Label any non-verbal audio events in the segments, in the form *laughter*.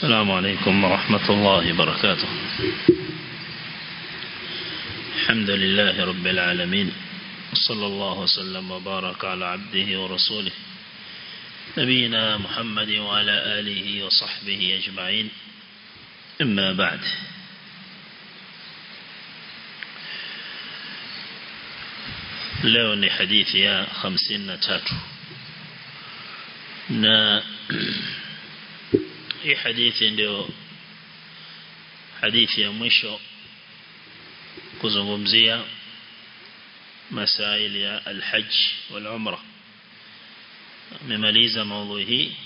السلام عليكم ورحمة الله وبركاته. الحمد لله رب العالمين صلى الله وسلم وبارك على عبده ورسوله نبينا محمد وعلى آله وصحبه أجمعين. إما بعد leo ni hadithi ya 53 na *clears throat* hii hadithi ndio hadithi ya mwisho kuzungumzia masaili ya al-hajj wal umra memaliza maudhui hii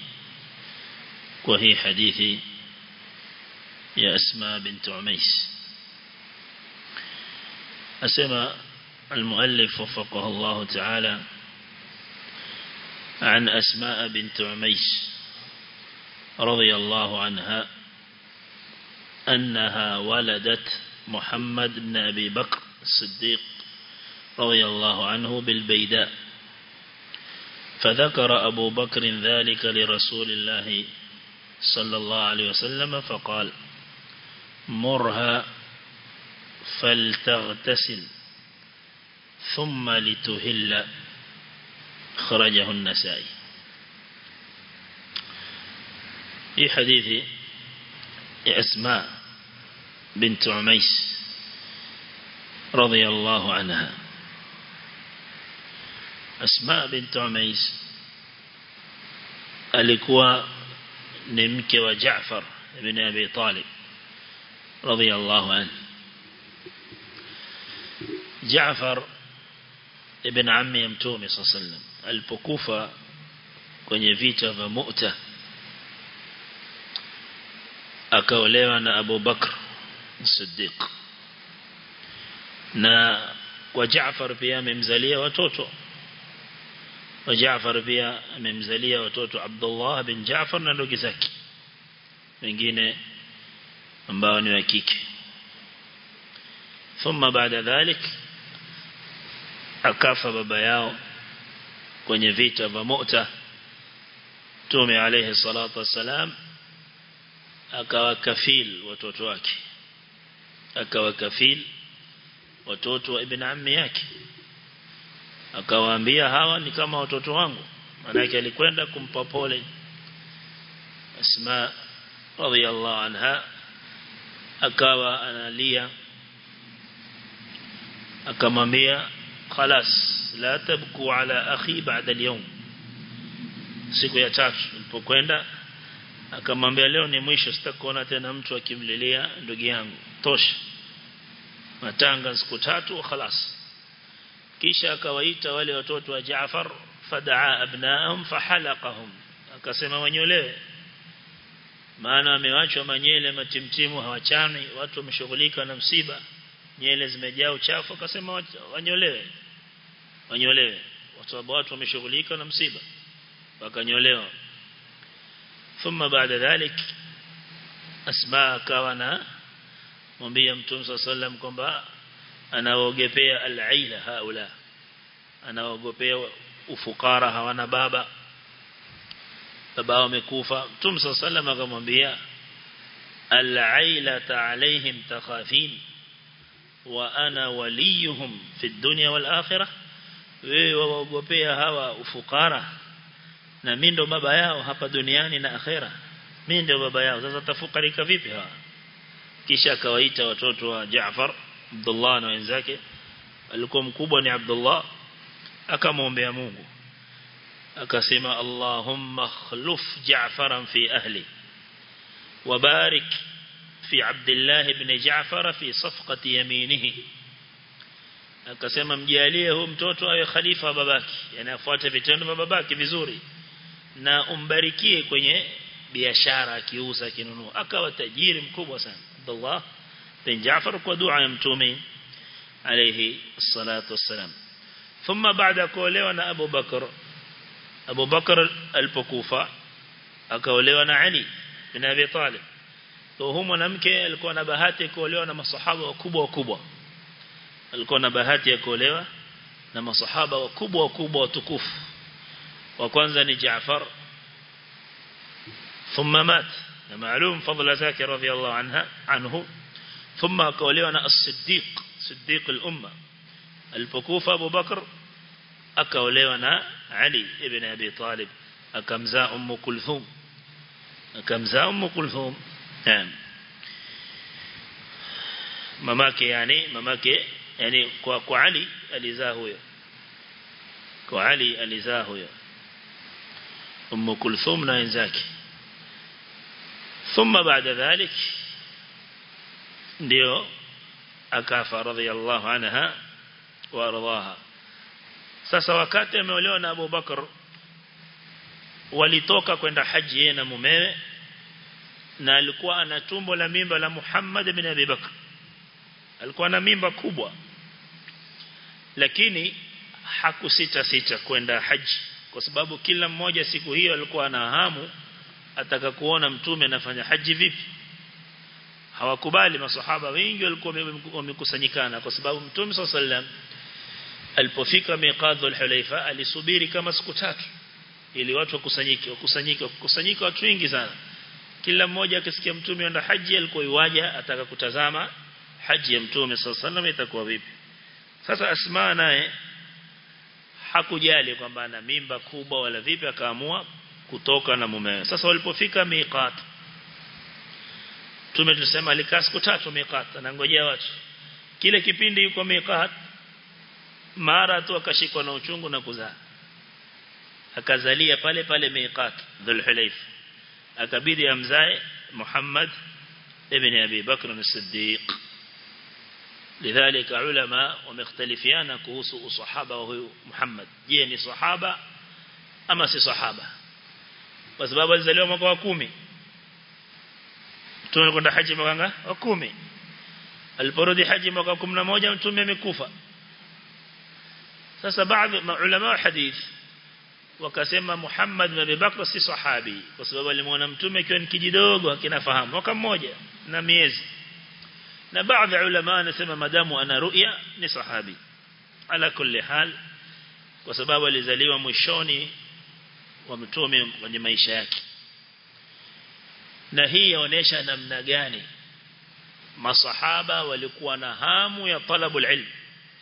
kwa hii hadithi ya Asma bint Umais asema المؤلف وفقه الله تعالى عن أسماء بنت عميس رضي الله عنها أنها ولدت محمد بن أبي بكر الصديق رضي الله عنه بالبيداء. فذكر أبو بكر ذلك لرسول الله صلى الله عليه وسلم فقال مرها فلتغتسل ثم لتهل. خرجه النسائي. في حديث اسماء بنت عميس رضي الله عنها. اسماء بنت عميس الكوى نمك وجعفر بن أبي طالب رضي الله عنه. جعفر ابن عمي امتومي صلى الله عليه وسلم. ألبكوفة كنيفيتا فمؤتة. أكاوليو أنا أبو بكر الصديق نا وجعفر بيا ممزلية وتوتو وجعفر بيا ممزلية وتوتو عبد الله بن جعفر نلوكي من جينة أمباوني وكيك ثم بعد ذلك أكافا باباياو كوني فيتا بمؤتة تومي عليه الصلاة والسلام akawa kafil watoto wake akawa kafil watoto wa ibn ammi yake akawaambia hawa ni kama watoto wangu manake alikwenda kumpa pole Asma radhiyallahu anha akawa analia akamwambia خلاص لا تبكوا على أخي بعد اليوم siku ya tatu akamwambia leo ni mwisho sitakuona tena mtu akimlilia ndugu yangu. Tosha. Matanga siku tatu khalas. Kisha akawaita wale watoto wa Jaafar fadaa abnaahum fahalaqahum. Akasema wanyolewe maana wamewachwa manyele matimtimu hawachani watu wameshughulika na msiba. Nyele zimejaa uchafu akasema wanyolewe wanyolewe watu wameshughulika na msiba. Wakanyolewa thumma baada dhalik asma akawa na mwambia mtume sallam kwamba anaogopea al-aila haula anaogopea ufukara hawana baba baba wamekufa mtume sallam akamwambia al-aila alaihim takhafin wa ana waliyuhum fi dunya wal akhirah wewe waogopea hawa ufukara na mimi ndo baba yao hapa duniani na akhera mimi ndo baba yao sasa tafukarika vipi hawa kisha akawaita watoto wa Jaafar Abdullah na wenzake alikuwa mkubwa ni Abdullah akamwombea Mungu akasema Allahumma khluf Ja'faran fi ahli wabarik في عبد الله بن جعفر في صفقة يمينه akasema mjalie huyo mtoto awe khalifa babaki yani afuate vitendo vya babaki vizuri na umbarikie kwenye biashara akiuza kinunua akawa tajiri mkubwa sana Abdullah bin Jaafar kwa dua ya mtume alayhi salatu wassalam thumma baada kuolewa na Abu Bakar Abu Bakar alipokufa akaolewa na Ali bin Abi Talib to huyo mwanamke alikuwa na bahati kuolewa na masahaba wakubwa wakubwa. Alikuwa na bahati ya kuolewa na masahaba wakubwa wakubwa watukufu. وكوانزا جعفر. ثم مات. معلوم فضل زاكر رضي الله عنها عنه. ثم أكوليونا الصديق صديق الأمة. البكوفة أبو بكر أكوليونا علي ابن أبي طالب. أكمزا أم كلثوم. أكمزا أم كلثوم. نعم. مماكي يعني مماكي يعني kwa kwa Ali alizaa huyo kwa Ummu Kulthum na wenzake ثم بعد ذلك ndio akafa radhiallahu anha wa radhaha sasa wakati ameolewa na Abu Bakar walitoka kwenda haji yeye na mumewe na alikuwa ana tumbo la mimba la Muhammad ibn Abi Bakr alikuwa na mimba kubwa lakini hakusita sita kwenda haji kwa sababu kila mmoja siku hiyo alikuwa na hamu ataka kuona mtume anafanya haji vipi. Hawakubali masahaba wengi walikuwa wamekusanyikana kwa sababu mtume sallam alipofika miqadhul hulaifa alisubiri kama siku tatu ili watu wakusanyike wakusanyike wakusanyike watu wengi sana. Kila mmoja akisikia mtume anaenda haji alikuwa iwaja ataka kutazama haji ya mtume sallam itakuwa vipi. Sasa asma naye hakujali kwamba ana mimba kubwa wala vipi akaamua kutoka na mumewe sasa walipofika miqat tume tusema alikaa siku tatu miqat anangojea watu. Kile kipindi yuko miqat mara tu akashikwa na uchungu na kuzaa. Akazalia pale pale miqat dhulhulayf akabidi amzae Muhammad ibn Abi Bakr as-Siddiq لذلك علماء ومختلفيان كوس الصحابة وهو محمد جيني صحابة أما سي صحابة kwa sababu alizaliwa mwaka wa 10 mtume kwenda haji mwaka wa 10 aliporudi haji mwaka wa 11 mtume amekufa sasa baadhi maulama wa hadith wakasema Muhammad bin Abi Bakr si sahabi kwa sababu alimuona mtume akiwa ni kijidogo akinafahamu mwaka mmoja na miezi na baadhi ulama anasema madamu ana ru'ya ni sahabi. Ala kulli hal kwa sababu alizaliwa mwishoni wa mtume kwenye maisha yake. Na hii yaonesha namna gani masahaba walikuwa na hamu ya talabul ilm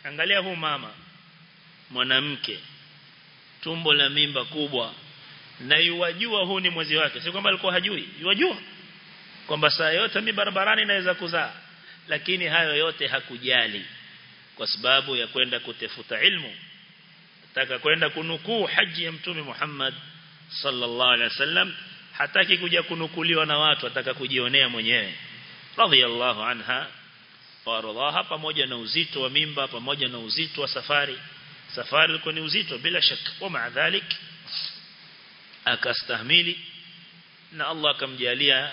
angalia huu mama mwanamke tumbo la mimba kubwa na yuwajua huu ni mwezi wake. Si kwamba alikuwa hajui yuwajua kwamba saa yote mi barabarani naweza kuzaa lakini hayo yote hakujali kwa sababu ya kwenda kutafuta ilmu. Nataka kwenda kunukuu haji ya mtume Muhammad sallallahu alaihi wasallam hataki kuja kunukuliwa na watu ataka kujionea mwenyewe. Radhiyallahu anha waradhaha pamoja na uzito wa mimba pamoja na uzito wa safari. Safari ilikuwa ni uzito bila shaka. Wa maadhalik akastahimili na Allah akamjalia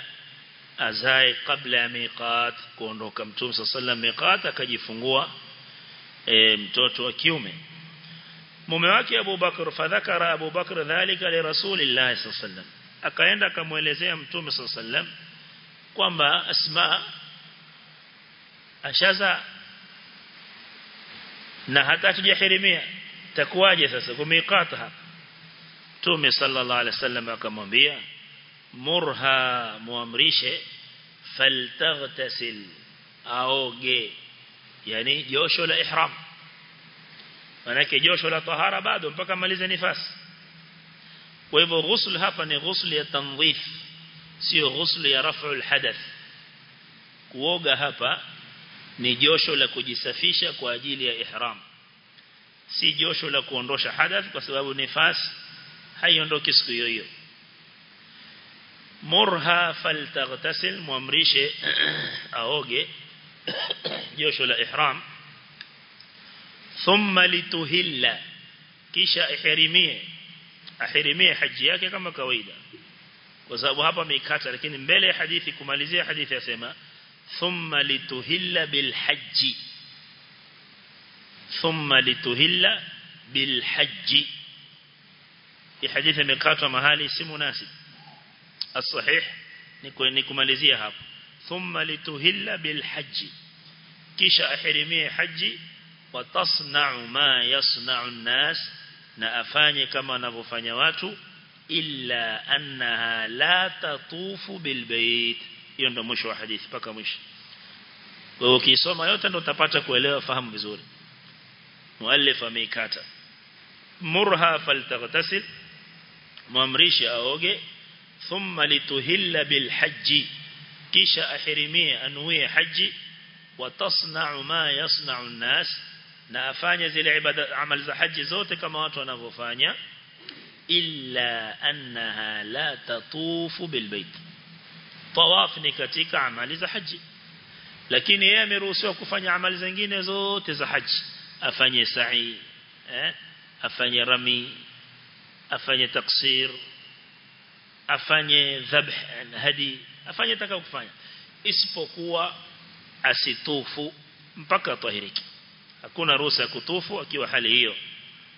azae kabla ya miqat kuondoka mtume sallallahu miqat akajifungua e, mtoto wa kiume. Mume wake Abu Bakr fadhakara Abu Bakr dhalika li Rasulillah sallallahu akaenda akamuelezea mtume sallallahu kwamba Asma ashaza na hata tujahirimia takuwaje sasa kumiqata hapa? Mtume sallallahu alaihi wasallam akamwambia murha muamrishe فلتغتسل. أو جي يعني جوشو لإحرام منك جوشو طهارة بعد ومبكى ماليزة نفاس. ويبو غسل هفني غسل يتنظيف سيو غسل رفع الحدث. كووغا هفا نجوشو لكجسفيشة كواجيل يإحرام سيجوشو لكواندوش حدث بسبب نفاس هاي يندوكس كيويو مرها فلتغتسل ممرشة أوجي يشل إحرام ثم لتهل. كيشا إحرمية إحرمية حجياك كما كويدا. وزابها بميكاتا لكن مبالي حديثي كماليزي حديثي أسيما. ثم لتهل بالحج. ثم لتهل بالحج. في حديث ميكاتا مهالي سي مناسب as-sahih. Ni kumalizia hapo. Thumma lituhilla bil haji kisha ahirimie haji wa tasna'u ma yasna'u an-nas na afanye kama wanavyofanya watu illa annaha la tatufu bil bait hiyo ndio mwisho wa hadithi paka mwisho. Wewe ukisoma yote ndio utapata kuelewa fahamu vizuri. Muallif ameikata. Murha faltaghtasil muamrisha aoge ثم لتهل بالحج. كيش أحرمي أنوي حج وتصنع ما يصنع الناس. نأفاني زي العبادة عمل زي حج زوتي كما أتوانا بفاني إلا أنها لا تطوف بالبيت. طواف نكتك عمل زي حج. لكن يامر وسوك فاني عمل زنجين زوتي زي حج. أفاني سعي أه؟ أفاني رمي أفاني تقصير. Afanye dhabh hadi afanye taka kufanya isipokuwa asitufu mpaka atahiriki hakuna ruhusa kutufu akiwa hali hiyo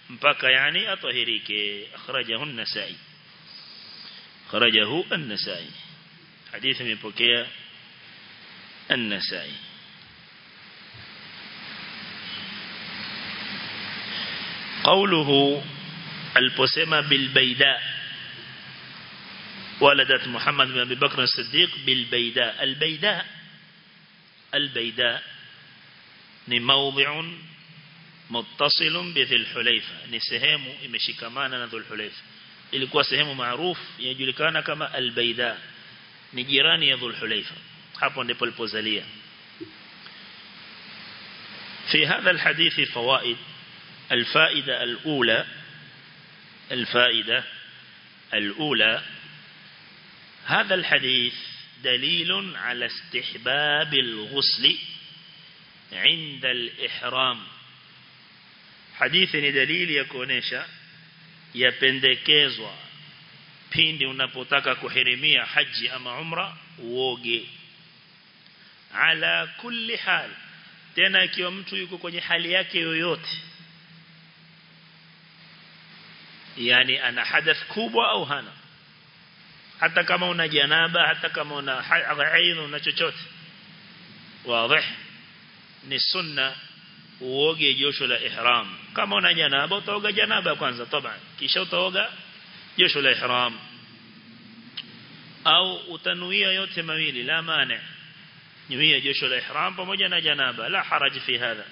mpaka yani atahirike akhrajahu an-nasai akhrajahu an-nasai hadithi imepokea an-nasai قوله البسمة بالبيداء ولدت محمد بن أبي بكر الصديق بالبيداء. البيداء البيداء يعني نموضع متصل بذي الحليفة. يعني نسهم إمشيكمانا ذو الحليفة. إلي كوا سهم معروف يجلكان كما البيداء. يعني نجيراني ذو الحليفة. حقا نبال بوزالية. في هذا الحديث فوائد. الفائدة الأولى الفائدة الأولى هذا الحديث دليل على استحباب الغسل عند الإحرام حديث دليل يكونيشا yapendekezwa pindi unapotaka kuhirimia haji ama umra uoge ala kulli hal tena ikiwa mtu yuko kwenye hali yake yoyote yani ana hadath kubwa au hana hata kama una janaba hata kama una haidh una chochote wazi ni sunna uoge josho la ihram kama una janaba utaoga janaba kwanza taban kisha utaoga josho la ihram au utanuia yote mawili la mane nuia josho la ihram pamoja na janaba la haraj fi hadha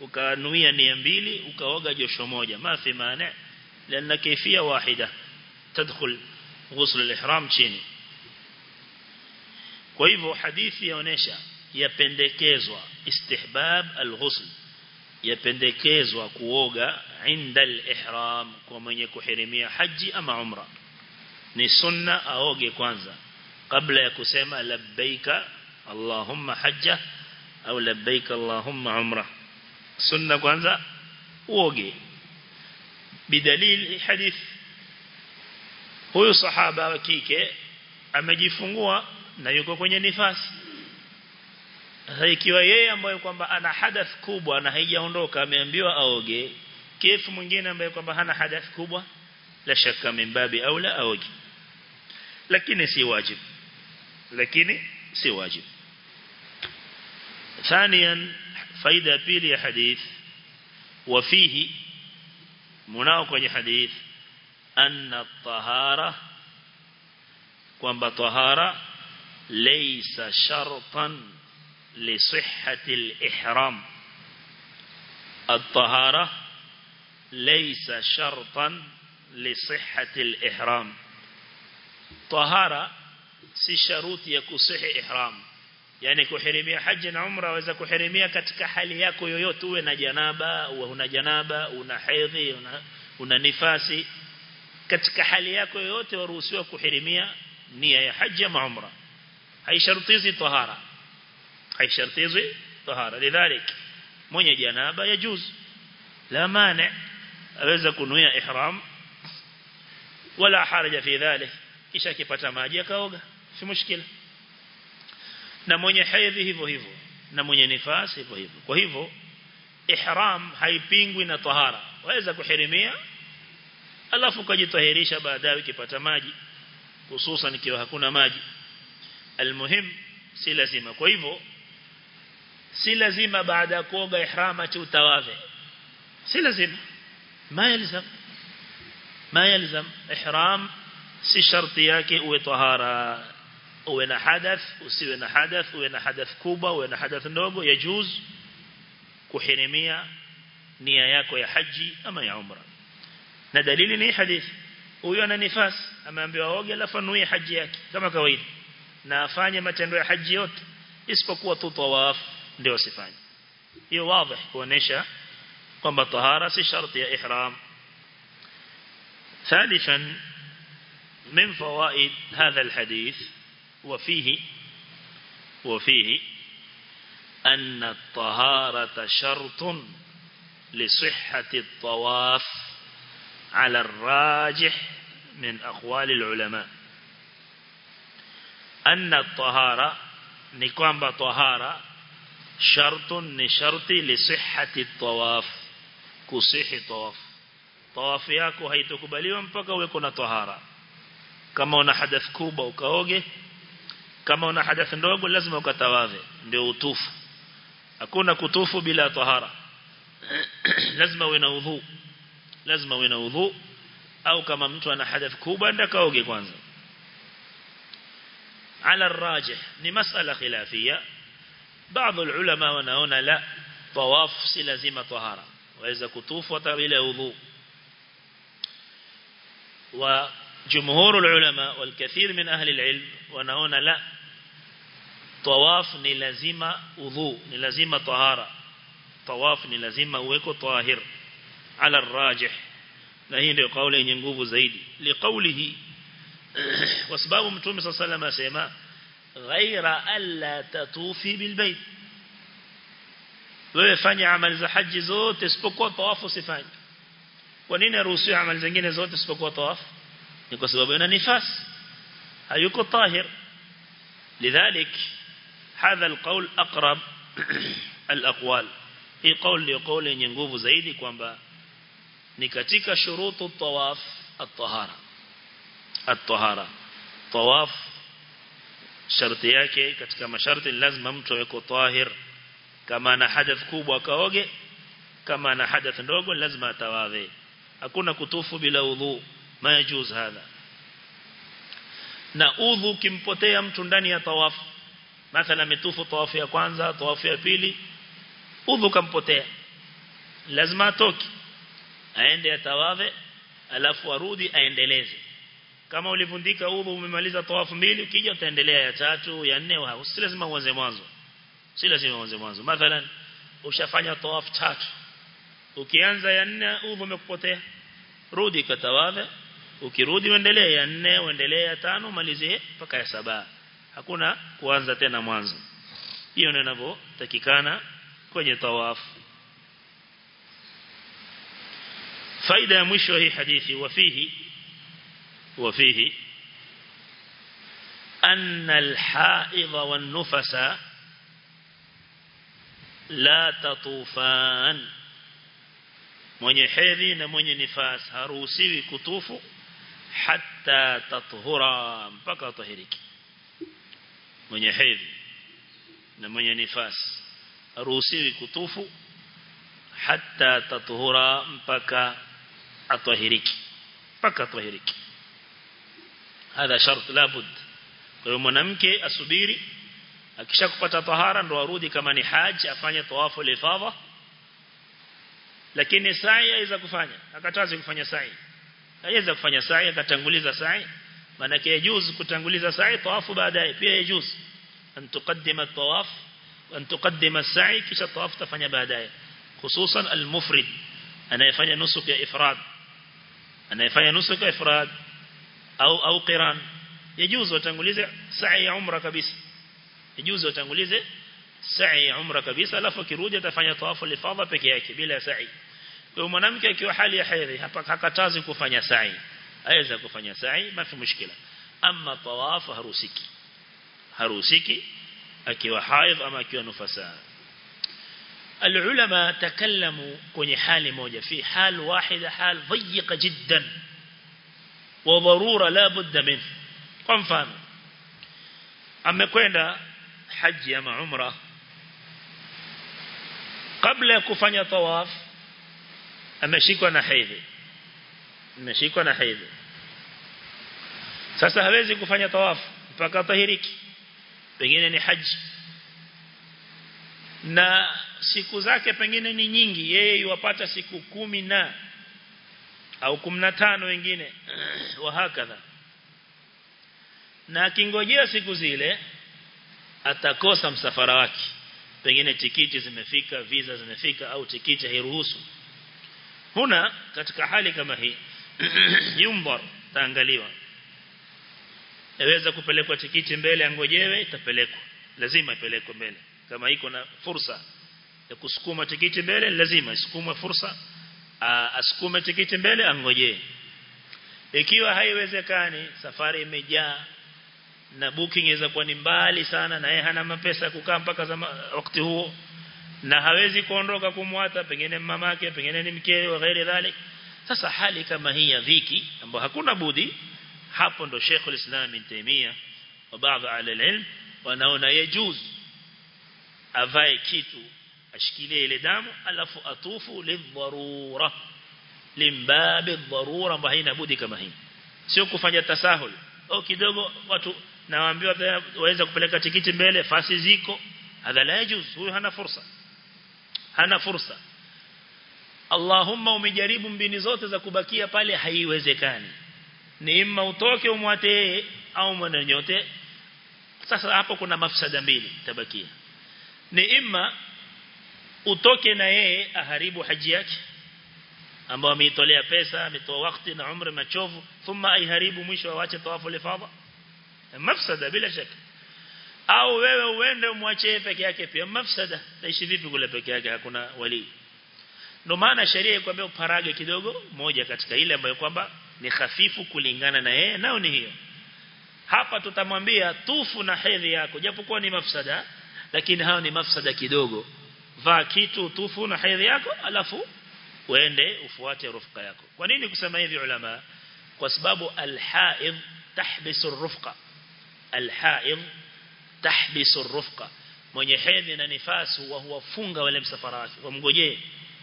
ukanuia nia mbili ukaoga josho moja ma fi mane لأن كيفية واحدة تدخل ghusl al-ihram chini. Kwa hivyo hadithi yaonesha yapendekezwa istihbab alghusl yapendekezwa kuoga inda al-ihram kwa mwenye kuhirimia haji ama umra. Ni sunna aoge kwanza kabla ya kusema labbaika Allahumma hajja au labbaika Allahumma umra. Sunna kwanza uoge. Bidalil hadith huyu sahaba wa kike amejifungua na yuko kwenye nifasi sasa ikiwa yeye ambaye kwamba ana hadath kubwa na haijaondoka ameambiwa aoge kifu mwingine ambaye kwamba hana hadath kubwa la shaka mimbabi au la aoge lakini si wajib lakini si wajib ثانيا فائده pili ya hadith وفيه منao kwenye hadith anna tahara kwamba tahara laysa shartan li sihhati al-ihram. At-tahara laysa shartan li sihhati al-ihram. Tahara si sharuti ya kusihi ihram. Yani kuhirimia haji na umra waweza kuhirimia katika hali yako yoyote uwe na janaba uwe una janaba una hedhi una, una nifasi katika hali yako yoyote waruhusiwa kuhirimia nia ya haji ama umra. Haishartizi tahara. Haishartizi tahara. Lidhalik mwenye janaba yajuz la mane aweza kunuia ihram. Wala haraja fi dhalik kisha akipata maji akaoga. Si mushkila. Na mwenye haidhi hivyo hivyo na mwenye nifasi hivyo hivyo. Kwa hivyo ihram haipingwi na tahara. Waweza kuhirimia alafu kujitahirisha baadaye ukipata maji hususan ikiwa hakuna maji almuhim si lazima kwa hivyo si lazima baada ya kuoga ihram ati utawadhe si lazima ma yalzam ihram si sharti yake uwe tahara uwe na hadath usiwe na hadath uwe na hadath kubwa uwe na hadath ndogo yajuz kuhirimia nia yako ya haji ama ya umra na dalili ni hadithi huyo ana nifas ameambiwa oge alafu anuie haji yake kama kawaida na afanye matendo ya haji yote isipokuwa tu tawaf ndio asifanye hiyo wazi kuonesha kwamba tahara si sharti ya ihram ثالثا من فوائد هذا الحديث وفيه وفيه أن الطهارة شرط لصحة الطواف على الراجح من أقوال العلماء. أن الطهارة نقوم بطهارة شرط لشرط لصحة الطواف كصح طواف. طواف ياكو هيتوك باليوم فكويكونا طهارة. كما هنا نحدث كوبا وكاوغي كما نحدث نوغو لازم وكتوافي ndio utufu. Hakuna kutufu bila tahara lazima uwe na lazima uwe na udhu au kama mtu ana hadath kubwa ndio kaoge kwanza على الراجح ni masala khilafia baadhi ulama wanaona la tawaf si lazima tahara waweza kutufu hata bila udhu وجمهور العلماء والكثير من أهل العلم ونهون لا طواف نلزم وضوء نلزم طهارة ala rajih na hii ndio kauli yenye nguvu zaidi liqaulihi kwa sababu mtume صلى الله عليه asema ghaira alla tatufi bilbayt wewe fanya amali za haji zote isipokuwa tawafu usifanye kwa nini aruhusiwe amali zingine zote isipokuwa tawafu ni kwa sababu ina nifasi hayuko tahir لذلك هذا القول أقرب الأقوال هي قول لقول ينقوف زيدي كوانبا ni katika shurutu tawaf at-tahara. At-tahara. Tawaf sharti yake katika masharti lazima mtu awe tahir. Kama ana hadath kubwa akaoge kama ana hadath ndogo lazima atawadhe hakuna kutufu bila udhu majuz hadha. Na udhu kimpotea mtu ndani ya tawafu mathalan ametufu tawafu ya kwanza tawafu ya pili udhu kampotea lazima atoki aende atawadhe alafu arudi aendeleze. Kama ulivundika udhu umemaliza tawafu mbili ukija utaendelea ya tatu ya nne si lazima uanze mwanzo. Si lazima uanze mwanzo. Mathalan ushafanya tawafu tatu. Ukianza ya nne udhu umekupotea. Rudi katawadha ukirudi uendelee ya nne uendelee ya tano malizie mpaka ya saba. Hakuna kuanza tena mwanzo. Hiyo ndio inavyotakikana kwenye tawafu فإذا مشوه حديثي وفيه وفيه أن الحائض والنفس لا تطوفان. من يحيذين من ينفاس هروسي كتوف حتى تطهرا. بقى طهرك. من يحيذ من ينفاس هروسي كتوف حتى تطهرا. بقى atahiriki mpaka atahiriki hadha shart labud kwa hiyo mwanamke asubiri akishakupata tahara ndo arudi kama ni haji afanye tawafu lifadha lakini sa'i aweza kufanya akatazi kufanya sa'i aweza kufanya sa'i akatanguliza sa'i maana yake yajuz kutanguliza sa'i tawafu baadaye pia yajuz an tuqaddima tawaf an tuqaddima sa'i kisha tawaf tafanya baadaye hususan al-mufrid anayefanya nusuk ya ifrad anayefanya nusuk ifrad au au qiran. Yajuzu watangulize sa'i ya umra kabisa. Yajuzu watangulize sa'i ya umra kabisa alafu akirudi atafanya tawafu lifadha peke yake bila sa'i. Kwa mwanamke akiwa hali ya hedhi hapa hakatazi kufanya sa'i. Aweza kufanya sa'i mafi mushkila. Ama tawafu harusiki harusiki akiwa haidh ama akiwa nufasa العلماء تكلموا كني حال موجة في حال واحدة حال ضيقة جدا. وضرورة لا بد منه. قم فهم أما كوين حج يا عمرة قبل كفن طواف أما شيكو نحيذ أما شيكو نحيذ ساسا هبزي كفن طواف فكا طهيريك بقينا نحج na siku zake pengine ni nyingi yeye yuwapata siku kumi na au tano wengine *clears throat* wa hakadha. Na akingojea siku zile atakosa msafara wake. Pengine tikiti zimefika visa zimefika au tikiti hairuhusu. Huna katika hali kama hii *clears throat* yumbar taangaliwa. Yaweza kupelekwa tikiti mbele angojewe itapelekwa. Lazima ipelekwe mbele kama iko na fursa ya kusukuma tikiti mbele lazima isukume fursa. Asukume tikiti mbele angojee. Ikiwa haiwezekani safari imejaa na booking inaweza kuwa ni mbali sana na yeye hana mapesa kukaa mpaka wakati huo na hawezi kuondoka kumwata pengine mamake pengine ni mkewe wa ghairi dhalik. Sasa hali kama hii ya dhiki ambapo hakuna budi hapo ndo Sheikh al-Islam Ibn Taymiyyah wa baadhi ala ilm wanaona yajuz avae kitu ashikilie ile damu alafu atufu lidharura limbabi dharura ambayo haina budi kama hii. Sio kufanya tasahul. Au kidogo watu nawaambiwa waweza kupeleka tikiti mbele fasi ziko. Hadha la yajuz huyo hana fursa. Hana fursa. Allahumma umejaribu mbini zote za kubakia pale haiwezekani. Ni imma utoke umwate au mwananyote sasa hapo kuna mafsada mbili tabakia ni imma utoke na yeye aharibu haji yake ambao ameitolea pesa ametoa wakati na umri machovu thumma aiharibu mwisho waache tawafu lifadha mafsada bila shaka. Au wewe uende umwache peke yake pia. Mafsada naishi vipi kule peke yake? Hakuna wali ndio maana sheria ikwambia uparage kidogo moja katika ile ambayo kwamba ni hafifu kulingana na yeye. Nao ni hiyo. Hapa tutamwambia tufu na hedhi yako japokuwa ni mafsada lakini hao ni mafsada kidogo. Vaa kitu tufu na hedhi yako alafu uende ufuate rufqa yako. Kwa nini kusema hivi ulama? Kwa sababu alhaid tahbisu rufqa. Alhaid tahbisu rufqa. Mwenye hedhi na nifasi wa huwafunga wale msafara wake wamngojee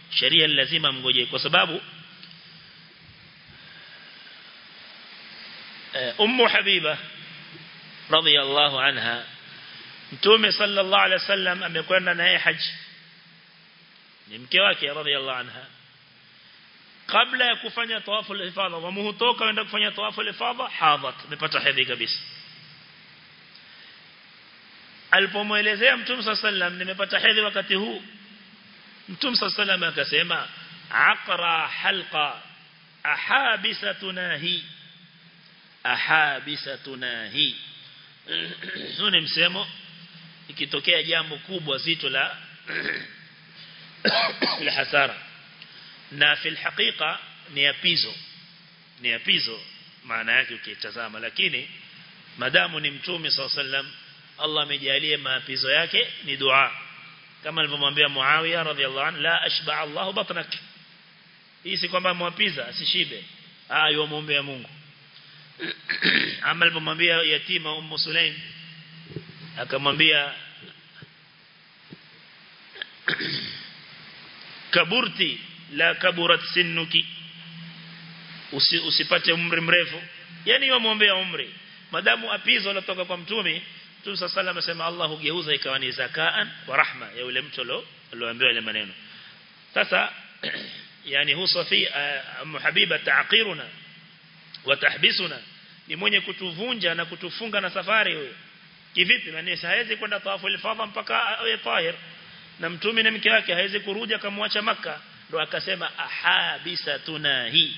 sheria lazima mngojee kwa sababu ummu habiba radhiyallahu anha mtume sallallahu alaihi wasallam amekwenda naye haji. Ni mke wake radhiallahu anha. Kabla ya kufanya tawafu al-ifadha wamuhutoka wenda kufanya tawafu al-ifadha hadhat amepata hedhi kabisa. Alipomwelezea mtume sallallahu nimepata hedhi wakati huu. Mtume sallallahu akasema aqra halqa ahabisatuna hi ahabisatuna hi *clears throat* huu ni msemo ikitokea jambo kubwa zito la *coughs* la hasara. Na fil haqiqa ni apizo ni apizo maana yake ukitazama. Lakini madamu ni mtume sallam Allah amejalia maapizo yake ni dua. Kama alivyomwambia Muawiya radhiallahu anhu la ashba Allahu batnak. Hii si kwamba mwapiza asishibe. Ah yomwombea Mungu. *coughs* Ama alivyomwambia yatima ummu Sulaim akamwambia kaburti la kaburat sinuki Usi, usipate umri mrefu. Yani yomwombea umri. Madamu apizo alotoka kwa mtume Mtume sala amesema asema Allah hugeuza ikawa ni zakaan wa rahma ya yule mtu lo alioambiwa ile maneno. Sasa *clears throat* yani husafi uh, habiba taqiruna wa tahbisuna. Ni mwenye kutuvunja na kutufunga na safari huyo kivipi maana hawezi kwenda tawafu al-fadha mpaka awe tahir. Na mtume na mke wake hawezi kurudi akamwacha maka ndo akasema ahabisa tunahi.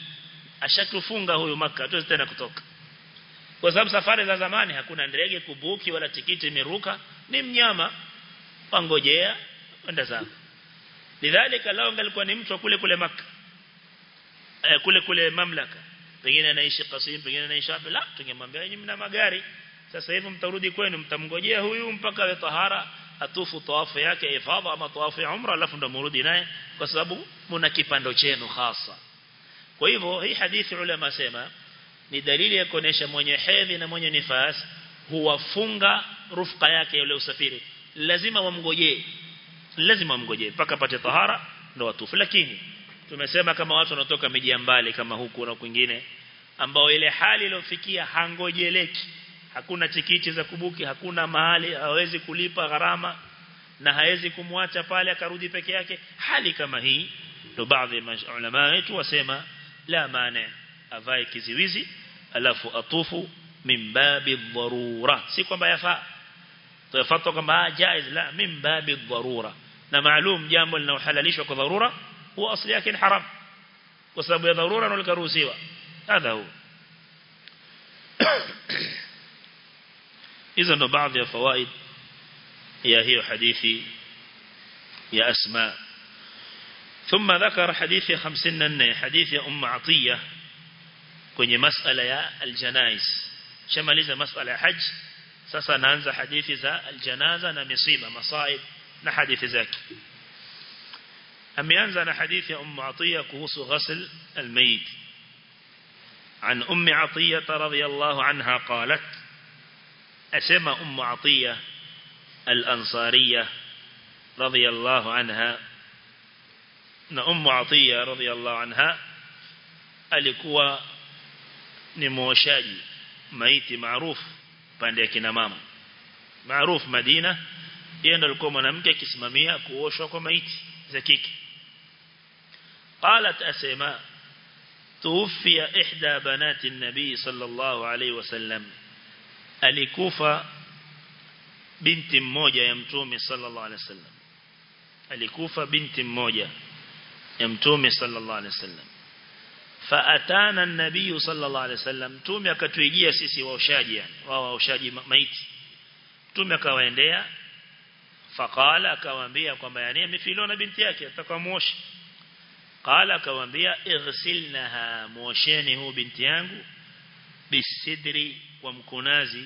Ashatufunga huyu maka tuwezi tena kutoka. Kwa sababu safari za zamani hakuna ndege kubuki wala tikiti imeruka. Ni mnyama wangojea kwenda zako lidhalika lao angalikuwa ni mtu kule kule maka eh, kule kule mamlaka. Pengine anaishi Qasim pengine anaishi wapi? La tungemwambia nyinyi mna magari sasa hivi mtarudi kwenu mtamngojea huyu mpaka awe tahara atufu tawafu yake ifadha ama tawafu ya umra alafu ndo murudi naye kwa sababu mna kipando chenu hasa. Kwa hivyo hii hadithi ulama sema ni dalili ya kuonesha mwenye hedhi na mwenye nifas huwafunga rufqa yake yule usafiri. Lazima wamngojee. Lazima wamngojee mpaka apate tahara ndo watufu. Lakini tumesema kama watu wanatoka miji mbali kama huku na kwingine ambao ile hali iliyofikia hangojeleki hakuna tikiti za kubuki hakuna mahali hawezi kulipa gharama na hawezi kumwacha pale akarudi peke yake. Hali kama hii ndo baadhi ya ulama wetu wasema la maana avae kiziwizi alafu atufu min babi dharura. Si kwamba yafaa. Tuyafatwa kwamba jaiz la min babi dharura. Na maalum jambo linalohalalishwa kwa dharura huwa asli yake ni haram. Kwa sababu ya dharura ndio likaruhusiwa. Hadha huwa *coughs* إذا بعض الفوائد يا هي حديث يا أسماء. ثم ذكر حديث خمسين النا حديث أم عطية. كني مسألة يا الجنائز. شمال إذا مسألة حج. سسننزا حديث ذا الجنازة نمصيبة. مصائب. نحديث ذاك. أم ينزا يا أم عطية كوس غسل الميت. عن أم عطية رضي الله عنها قالت أسمى أم عطية الأنصارية رضي الله عنها. أن أم عطية رضي الله عنها ألكوا نموشاج ميت معروف فاندكنا ماما معروف مدينة ينالكو منامك كسمامية كووشوكو ميت زكيك قالت أسماء توفي إحدى بنات النبي صلى الله عليه وسلم. Alikufa binti mmoja ya mtume sallallahu alaihi wasallam. Alikufa binti mmoja ya mtume sallallahu alaihi wasallam. Faatana an-nabiy sallallahu alaihi wasallam. Mtume akatuijia sisi waoshaji yani wao waoshaji maiti. Mtume akawaendea faqala akawaambia kwamba yani amefiliwa na binti yake atakamuosha. Qala akawaambia ighsilnaha muosheni huu binti yangu bisidri wa mkunazi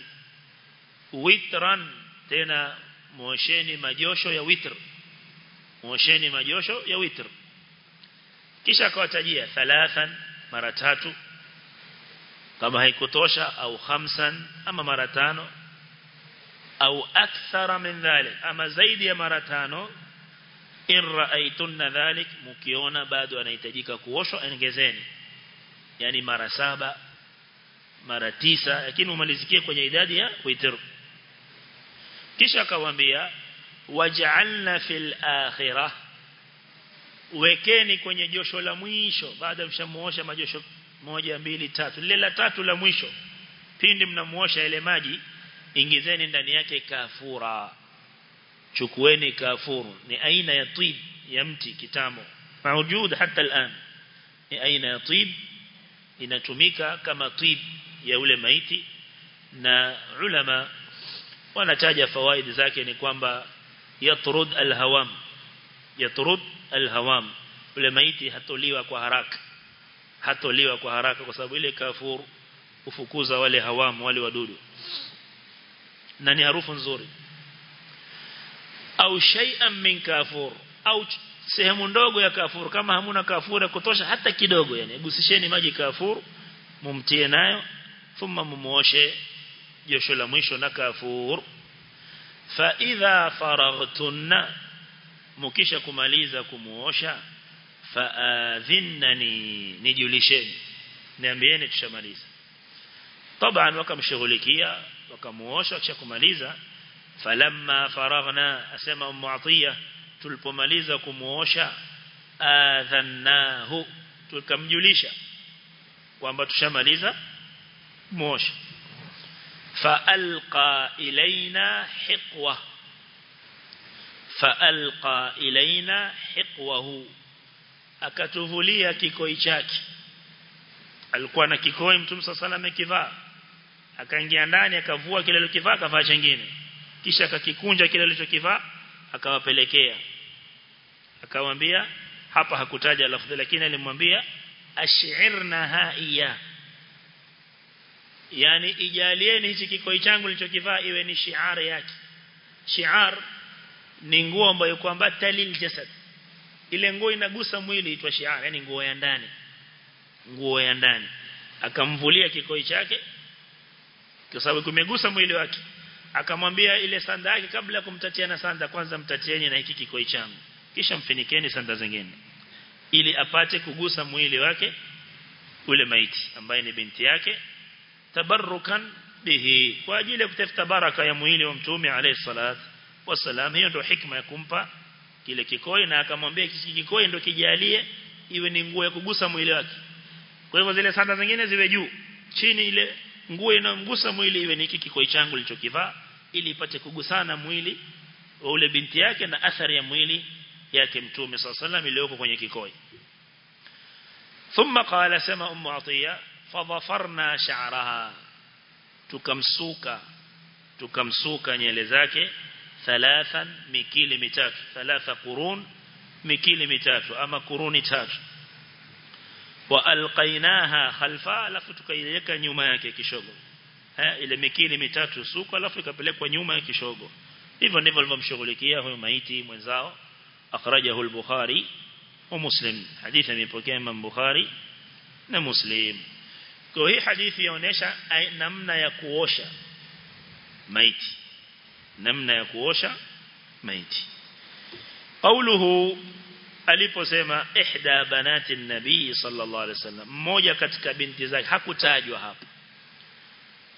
witran tena muosheni majosho ya witr. Muosheni majosho ya witr. Kisha akawatajia thalathan mara tatu. Kama haikutosha au khamsan ama mara tano. Au akthara min dhalik ama zaidi ya mara tano. In raaitunna dhalik mkiona bado anahitajika kuoshwa engezeni. Yani mara saba mara tisa lakini umalizikie kwenye idadi ya witr. Kisha akamwambia waj'alna fil akhirah. Wekeni kwenye josho la mwisho. Baada mshamuosha majosho moja mbili tatu lile la tatu la mwisho. Pindi mnamuosha ile maji ingizeni ndani yake kafura. Chukueni kafuru. Ni aina ya tib ya mti kitamo. Maujud hata alan. Ni aina ya tib. Inatumika kama tib ya ule maiti na ulama wanataja fawaidi zake ni kwamba yatrud alhawam yatrud alhawam. Ule maiti hatoliwa kwa haraka hatoliwa kwa haraka kwa sababu ile kafur ufukuza wale hawam wale wadudu. Na ni harufu nzuri. Au shay'an min kafur au sehemu ndogo ya kafur. Kama hamuna kafur ya kutosha hata kidogo yani. Gusisheni maji kafur mumtie nayo thumma mumuoshe josho la mwisho na kafur fa idha faraghtunna mukisha kumaliza kumuosha faadhinnani nijulisheni niambieni tushamaliza طبعا wakamshughulikia wakamuosha kisha kumaliza falamma faraghna asema ummu atiya tulipomaliza kumuosha adhannahu tukamjulisha kwamba tushamaliza muosha فألقى إلينا حقوة فألقى إلينا حقوه akatuvulia kikoi chake alikuwa na kikoi mtume sallallahu amekivaa akaingia ndani akavua kile alichokivaa akavaa chengine kisha akakikunja kile alichokivaa akawapelekea akamwambia hapa hakutaja lafdhi lakini alimwambia ash'irna haiya yani ijalieni hichi kikoi changu nilichokivaa iwe ni shiar yake. Shiar ni nguo ambayo kwamba talil jasad. Ile nguo inagusa mwili itwa shiar yani nguo ya ndani. Nguo ya ndani. Akamvulia kikoi chake kwa sababu kumegusa mwili wake. Akamwambia ile sanda yake kabla kumtatia na sanda kwanza mtatieni na hiki kikoi changu. Kisha mfinikeni sanda zingine. Ili apate kugusa mwili wake ule maiti ambaye ni binti yake tabarrukan bihi kwa ajili ya kutafuta baraka ya mwili wa mtume alayhi salat wasalam hiyo ndio hikma ya kumpa kile kikoi na akamwambia kikoi ndio kijalie iwe ni nguo ya kugusa mwili wake kwa hivyo zile sanda zingine ziwe juu chini ile nguo inamgusa mwili iwe ni kikoi changu nilichokivaa ili ipate kugusana mwili wa ule binti yake na athari ya mwili yake mtume sallallahu alayhi iliyoko kwenye kikoi ثم قال سما أم عطية fadhafarna sha'raha. Tukamsuka tukamsuka nyele zake thalathan mikili mitatu thalatha qurun mikili mitatu ama kuruni tatu. Wa alqainaha khalfa alafu tukaileka nyuma yake kishogo. Ha, ile mikili mitatu suka alafu ikapelekwa nyuma ya kishogo. Hivyo ndivyo alivyomshughulikia huyo maiti mwenzao akhrajahu al-bukhari wa muslim. Hadithi amepokea imam bukhari na muslim kwa hii hadithi yaonesha namna ya kuosha maiti namna ya kuosha maiti قوله aliposema ihda banati nabii sallallahu alaihi wasallam mmoja katika binti zake hakutajwa hapa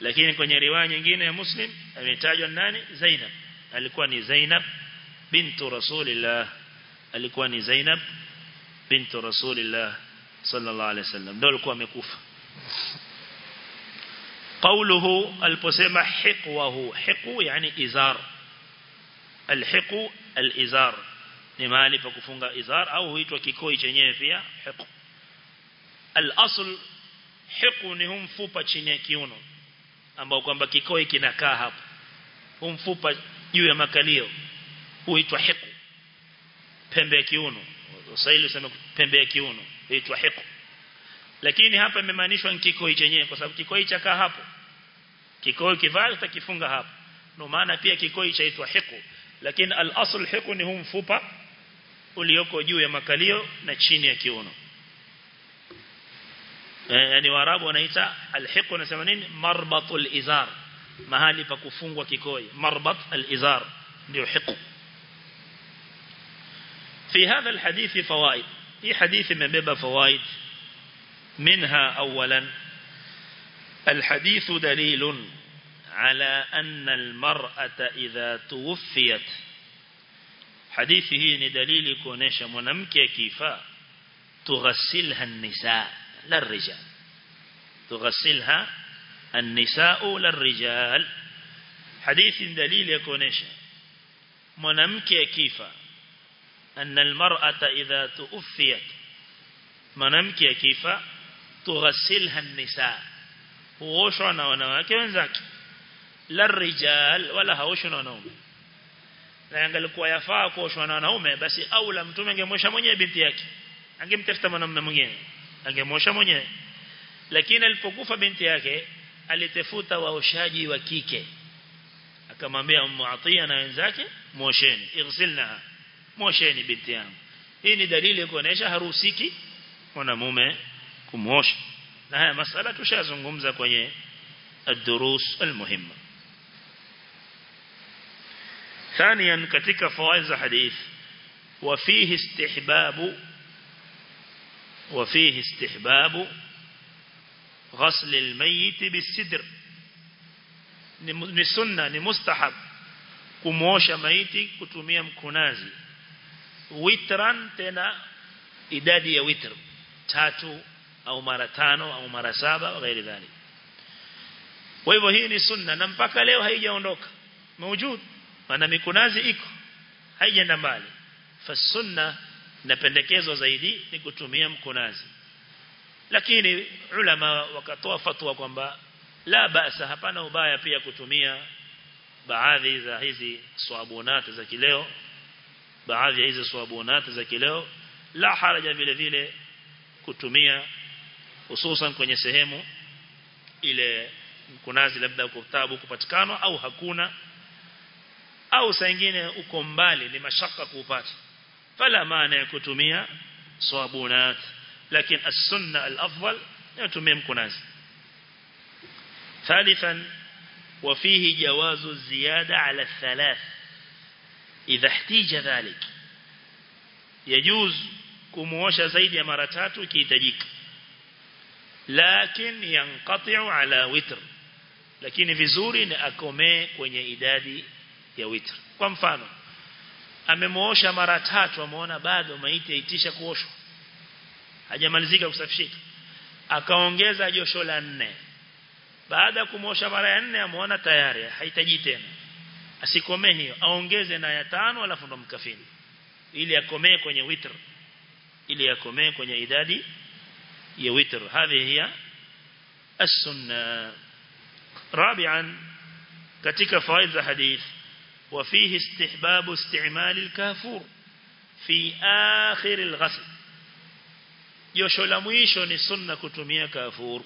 lakini kwenye riwaya nyingine ya Muslim ametajwa nani Zainab alikuwa ni Zainab bintu Rasulillah alikuwa ni Zainab bintu Rasulillah sallallahu alaihi wasallam ndio alikuwa amekufa قوله aliposema hiqwahu hiqu yani izar alhiqu alizar ni mahali pa kufunga izar au huitwa kikoi chenyewe pia hiqu alasl hiqu ni humfupa chini ya kiuno ambao kwamba kikoi kinakaa hapo humfupa juu ya makalio huitwa hiqu pembe ya kiuno Waswahili usema pembe ya kiuno huitwa hiqu lakini hapa imemaanishwa ni kikoi chenyewe kwa sababu kikoi chakaa hapo kikoi kivaa utakifunga hapo ndio maana pia kikoi chaitwa hiqu lakini al-asl hiqu ni huu mfupa ulioko juu ya makalio na chini ya kiuno eh, yani waarabu wanaita al-hiqu wanasema nini marbatul izar mahali pa kufungwa kikoi marbat al-izar ndio hiqu في هذا الحديث فوائد في حديث مبيبة فوائد منها أولا الحديث دليل على أن المرأة إذا توفيت حديثه ندليل كونش منمك كيفا تغسلها النساء للرجال. تغسلها النساء للرجال. حديث دليل كونش منمك كيفا أن المرأة إذا توفيت منمك كيفا tughasilha an-nisa huoshwa na wanawake wenzake. La rijal wala haoshwi na wanaume. Na angalikuwa yafaa kuoshwa na wanaume basi au la mtume angemosha mwenyewe binti yake. Angemtafuta mwanamume mwingine. Angemosha mwenyewe. Lakini alipokufa binti yake alitefuta waoshaji wa kike. Akamwambia ummu atiya na wenzake mosheni igsilna mosheni binti yangu. Hii ni dalili ya kuonesha harusiki mwanamume. كموش نها مسألة شازن قمزة كوي الدروس المهمة. ثانيا كتك فوائز حديث. وفيه استحباب وفيه استحباب غسل الميت بالسدر نسنة نمستحب. كموش ميت كتميم كنازي ويتران تنا إدادية ويتر تاتو au mara tano au mara saba au ghairi dhalik. Kwa hivyo hii ni sunna na mpaka leo haijaondoka. Mawjud maana mikunazi iko haijaenda mbali. Fasunna napendekezwa zaidi ni kutumia mkunazi. Lakini ulama wakatoa fatwa kwamba la basa hapana ubaya pia kutumia baadhi za hizi swabunati za kileo baadhi ya hizi swabunati za kileo. La haraja vile vile kutumia hususan kwenye sehemu ile mkunazi labda uko tabu kupatikana au hakuna au saa nyingine uko mbali ni mashaka kuupata fala maana ya kutumia swabunat lakini as-sunna al-afdal yatumia mkunazi ثالثا وفيه جواز الزيادة على الثلاث إذا احتيج ذلك يجوز kumuosha zaidi ya mara tatu ikihitajika lakin yanqati'u ala witr. Lakini vizuri ni akomee kwenye idadi ya witr. Kwa mfano amemoosha mara tatu ameona bado maiti haitisha kuoshwa. Hajamalizika kusafishika. Akaongeza josho la nne. Baada ya kumosha mara ya nne ameona tayari hahitaji tena. Asikomee hiyo. Aongeze na ya tano alafu ndo mkafini ili akomee kwenye witr. Ili akomee kwenye idadi يوتر هذه هي السنة. رابعا كتك فائد الحديث. وفيه استحباب استعمال الكافور في آخر الغسل. يوشو لمويشو نسنة كتمية كافور.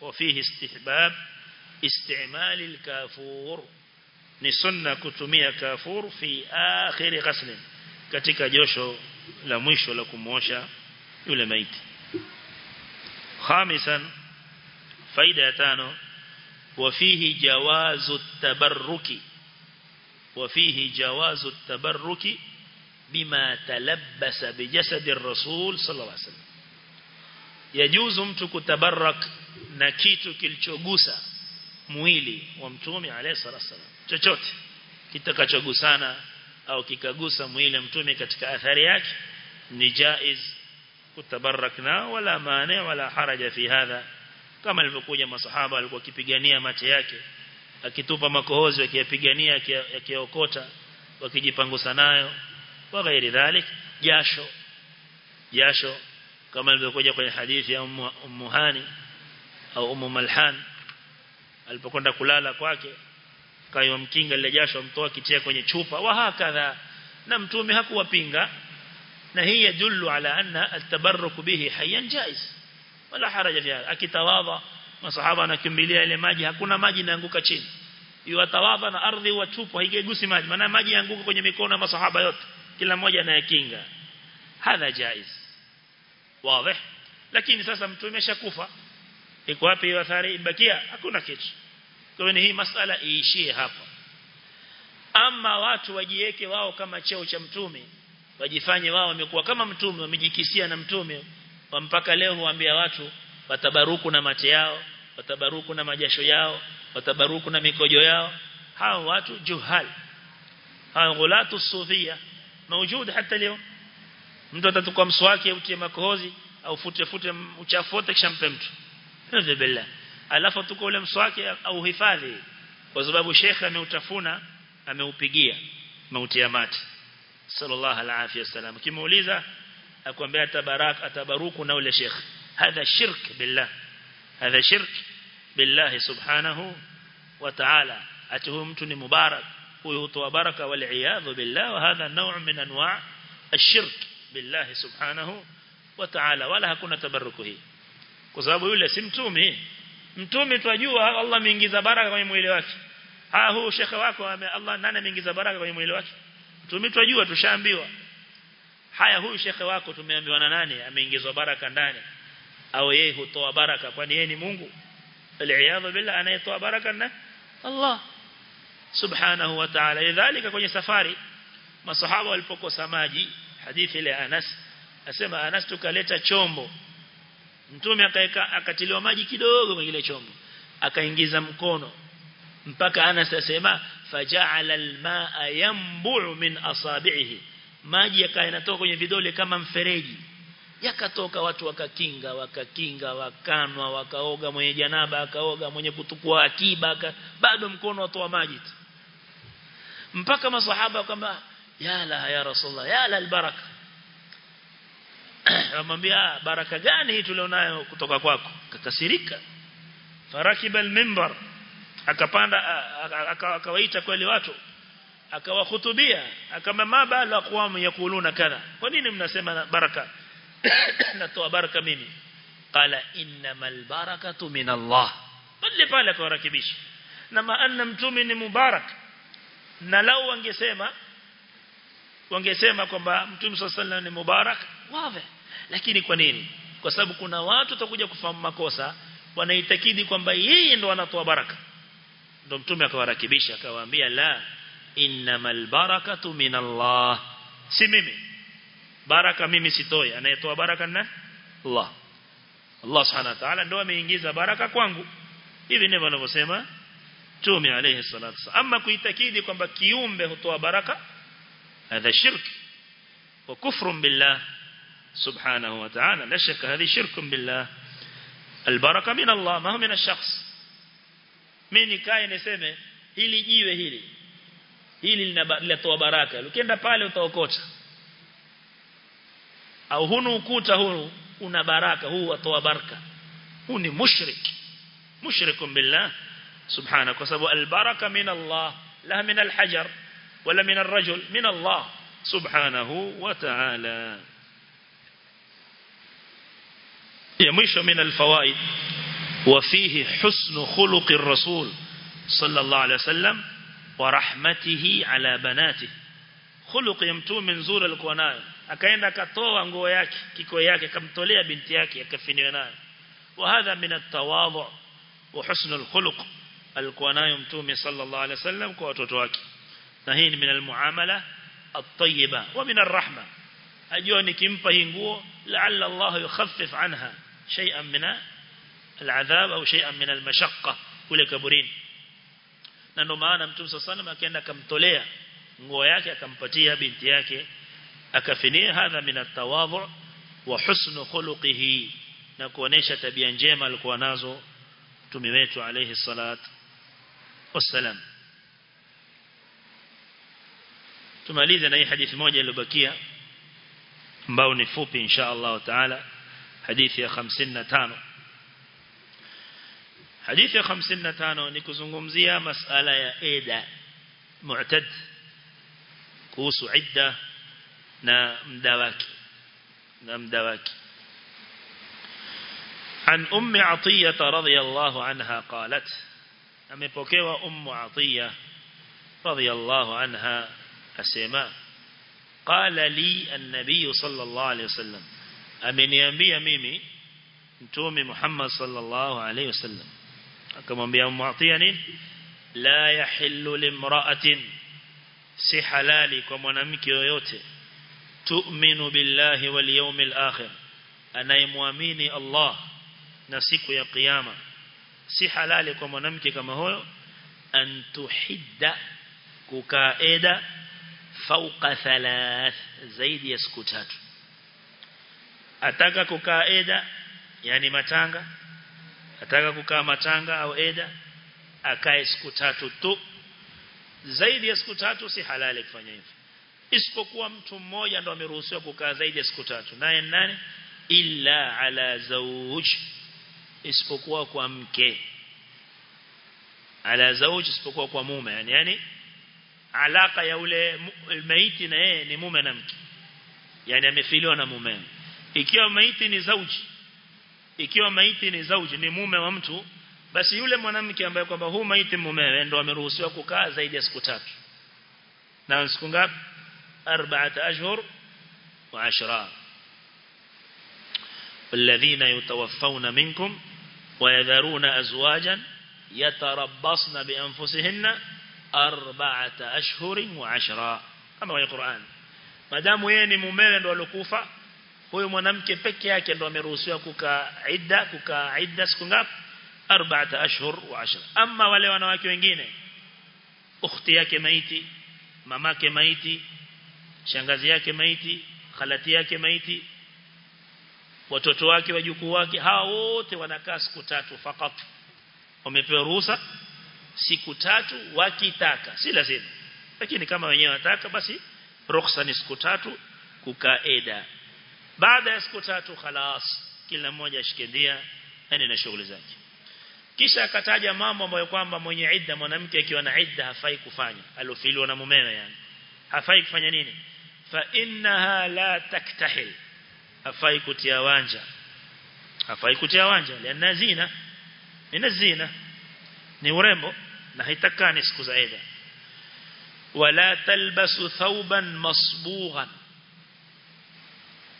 وفيه استحباب استعمال الكافور. نسنة كتمية كافور في آخر غسل. كتك جوشو لمويشو لكم موشا يولميتي khamisan faida ya tano wafihi jawazu tabarruki wafihi jawazu tabarruki bima talabbasa bijasadi ar-rasul sallallahu alaihi wasallam yajuzu mtu kutabarrak na kitu kilichogusa mwili wa mtume alayhi salatu chochote kitakachogusana au kikagusa mwili wa mtume katika athari yake ni jaiz kutabarak na wala maana wala haraja fi hadha. Kama ilivyokuja masahaba walikuwa kipigania mate yake akitupa makohozi akiyapigania akiyaokota wakijipangusa nayo wa ghairi dhalik jasho jasho. Kama ilivyokuja kwenye hadithi ya Ummu Hani au Ummu Malhan alipokwenda kulala kwake kayo mkinga ile jasho mtoa kitia kwenye chupa wa hakadha na mtume hakuwapinga na hii yadullu ala anna at-tabarruk bihi hayyan jaiz. Wala haraja fiha akitawadha masahaba anakimbilia ile maji hakuna maji inaanguka chini. Yuatawadha na ardhi watupu haigegusi maji. Maana maji yaanguka kwenye mikono ya masahaba yote. Kila mmoja anayakinga. Hadha jaiz. Wazi. Lakini sasa mtu ameshakufa. Iko wapi athari? Ibakia hakuna kitu. Kwa hiyo hii masala iishie hapa. Ama watu wajiweke wao kama cheo cha mtume wajifanye wao wamekuwa kama mtume wamejikisia na mtume mpaka leo huambia watu watabaruku na mate yao watabaruku na majasho yao watabaruku na mikojo yao hao watu juhal hao gulatu sufia موجود hata leo mtu atatukua mswaki utie makohozi au fute fute uchafu wote kisha mpe mtu hizo billah alafu tuko ule mswaki au hifadhi kwa sababu shekhe ameutafuna ameupigia mautia mate sallallahu alaihi wasallam kimuuliza akwambia atabarak atabaruku na ule shekhe hadha shirk billah hadha shirk بالله سبحانه وتعالى أته متن مبارك ويهطوا بركة والعياذ بالله وهذا نوع من أنواع الشرك بالله سبحانه وتعالى ولا hakuna tabaruku hii kwa sababu yule si mtume mtume twajua Allah ameingiza baraka kwenye mwili wake ha huu shekhe wako Allah nani ameingiza baraka kwenye mwili wake tumetwajua tushaambiwa. Haya huyu shekhe wako tumeambiwa na nani? Ameingizwa baraka ndani. Au yeye hutoa baraka kwani yeye ni Mungu? Aliyadha billah anayetoa baraka na Allah. Subhanahu wa ta'ala. Idhalika kwenye safari masahaba walipokosa maji hadithi ile Anas asema Anas tukaleta chombo. Mtume akaeka akatiliwa maji kidogo kwenye ile chombo akaingiza mkono. Mpaka Anas asema faja'ala ينبع من min asabi'ihi. Maji yakawa kwenye vidole kama mfereji. Yakatoka watu wakakinga wakakinga wakanwa wakaoga mwenye janaba akaoga mwenye kutukua akiba bado mkono watoa maji mpaka masahaba kama ya ya rasulullah ya albaraka. *clears throat* Amwambia baraka gani hii tulionayo kutoka kwako? Kakasirika. Farakiba alminbar akapanda akawaita kweli watu akawahutubia akama mabala aqwam yakuluna kadha. Kwa nini mnasema baraka? *coughs* Natoa baraka mimi. Qala innamal barakatu min Allah pale pale akawarakibisha. Na maana mtume ni mubarak. Na lau wangesema wangesema kwamba mtume sallallahu ni mubarak wawe. Lakini kwa nini? Kwa sababu kuna watu watakuja kufahamu makosa wanaitakidi kwamba yeye ndo anatoa baraka ndo mtume akawarakibisha akawaambia la innamal barakatu min Allah si mimi baraka mimi sitoi anayetoa baraka na Allah Allah subhanahu wa ta'ala ndio ameingiza baraka kwangu hivi ndivyo anavyosema Mtume alayhi salatu ama kuitakidi kwamba kiumbe hutoa baraka hadha shirk wa kufrun billah subhanahu wa ta'ala la shaka hadi shirkun billah albaraka min Allah ma min ash-shakhs mimi nikae niseme hili jiwe hili hili linatoa baraka ukienda pale utaokota au hunu ukuta huu una baraka huu watoa baraka huu ni mushrik mushrikun billah subhanahu kwa sababu albaraka min Allah la min alhajar wala min arrajul min Allah subhanahu wa ta'ala ya mwisho min alfawaid وفيه حسن خلق الرسول صلى الله عليه وسلم ورحمته على بناته. خلق يمتو من زور القناة أكاين ذاك طوى أنقوياك كيكوياك كم تولي بنتياك يكفينينا وهذا من التواضع وحسن الخلق. القناة يمتو من صلى الله عليه وسلم كواتوتواك نهين من المعاملة الطيبة ومن الرحمة. أجواني كمبهين قو لعل الله يخفف عنها شيئا من العذاب أو شيئا من المشقة كل كبرين. نانو معانا متوم صلى الله عليه وسلم كمتوليا امتوليا نغوياك اكمبتيا بنتياك اكفنيه هذا من التواضع وحسن خلقه. نكونيشة بيانجيما لكوانازو تميميت عليه الصلاة والسلام. تماليذنا أي حديث موجة لبكية مباو نفوبي إن شاء الله تعالى. حديث خمسين نتانو hadithi ya 55 ni kuzungumzia masala ya eda mu'tad kuhusu idda na muda عن أم عطية رضي الله عنها قالت أمبوكيوا أم عطية رضي الله عنها أسماء قال لي النبي صلى الله عليه وسلم أمن ينبي ميمي نتومي محمد صلى الله عليه وسلم akamwambia muatia nini? La yahillu limra'atin si halali kwa mwanamke yoyote. Tu'minu billahi wal yawmil akhir anayemwamini Allah na siku ya kiyama. Si halali kwa mwanamke kama huyo. Antuhidda kukaeda fauqa thalath zaidi ya siku tatu. Ataka kukaeda yani matanga ataka kukaa matanga au eda akae siku tatu tu. Zaidi ya siku tatu si halali kufanya hivyo. Isipokuwa mtu mmoja ndo ameruhusiwa kukaa zaidi ya siku tatu. Naye nani? Illa ala zawj isipokuwa kwa mke. Ala zawj isipokuwa kwa mume. Yani yani alaka ya ule maiti na yeye ni mume na mke. Yani amefiliwa na mume. Ikiwa maiti ni zauji ikiwa maiti ni zauji ni mume wa mtu basi yule mwanamke ambaye kwamba huu maiti mumewe ndo ameruhusiwa kukaa zaidi ya siku tatu na siku ngapi arba'at ashhur wa ashra والذين يتوفون منكم ويذرون أزواجا يتربصن بأنفسهن أربعة أشهر وعشرا كما هو القرآن مدام يني mumewe ndo alokufa huyo mwanamke peke yake ndo ameruhusiwa kukaa idda kukaa idda siku ngapi? Arba'ata ashhur wa ashra ama wale wanawake wengine ukhti yake maiti mamake maiti shangazi yake maiti khalati yake maiti watoto wake wajukuu wake hawa wote wanakaa siku tatu fakat wamepewa ruhusa siku tatu wakitaka si lazima. Lakini kama wenyewe wanataka basi ruhusa ni siku tatu kukaa eda baada ya siku tatu khalas kila mmoja ashikendia ende na shughuli zake. Kisha akataja mambo ambayo kwamba mwenye idda mwanamke akiwa na idda hafai kufanya. Alofiliwa na mumewe yani. Hafai kufanya nini? Fa innaha la taktahil. Hafai kutia wanja. Hafai kutia wanja lianna zina. Ni zina. Ni urembo na haitakani siku za idda wala talbasu thawban masbughan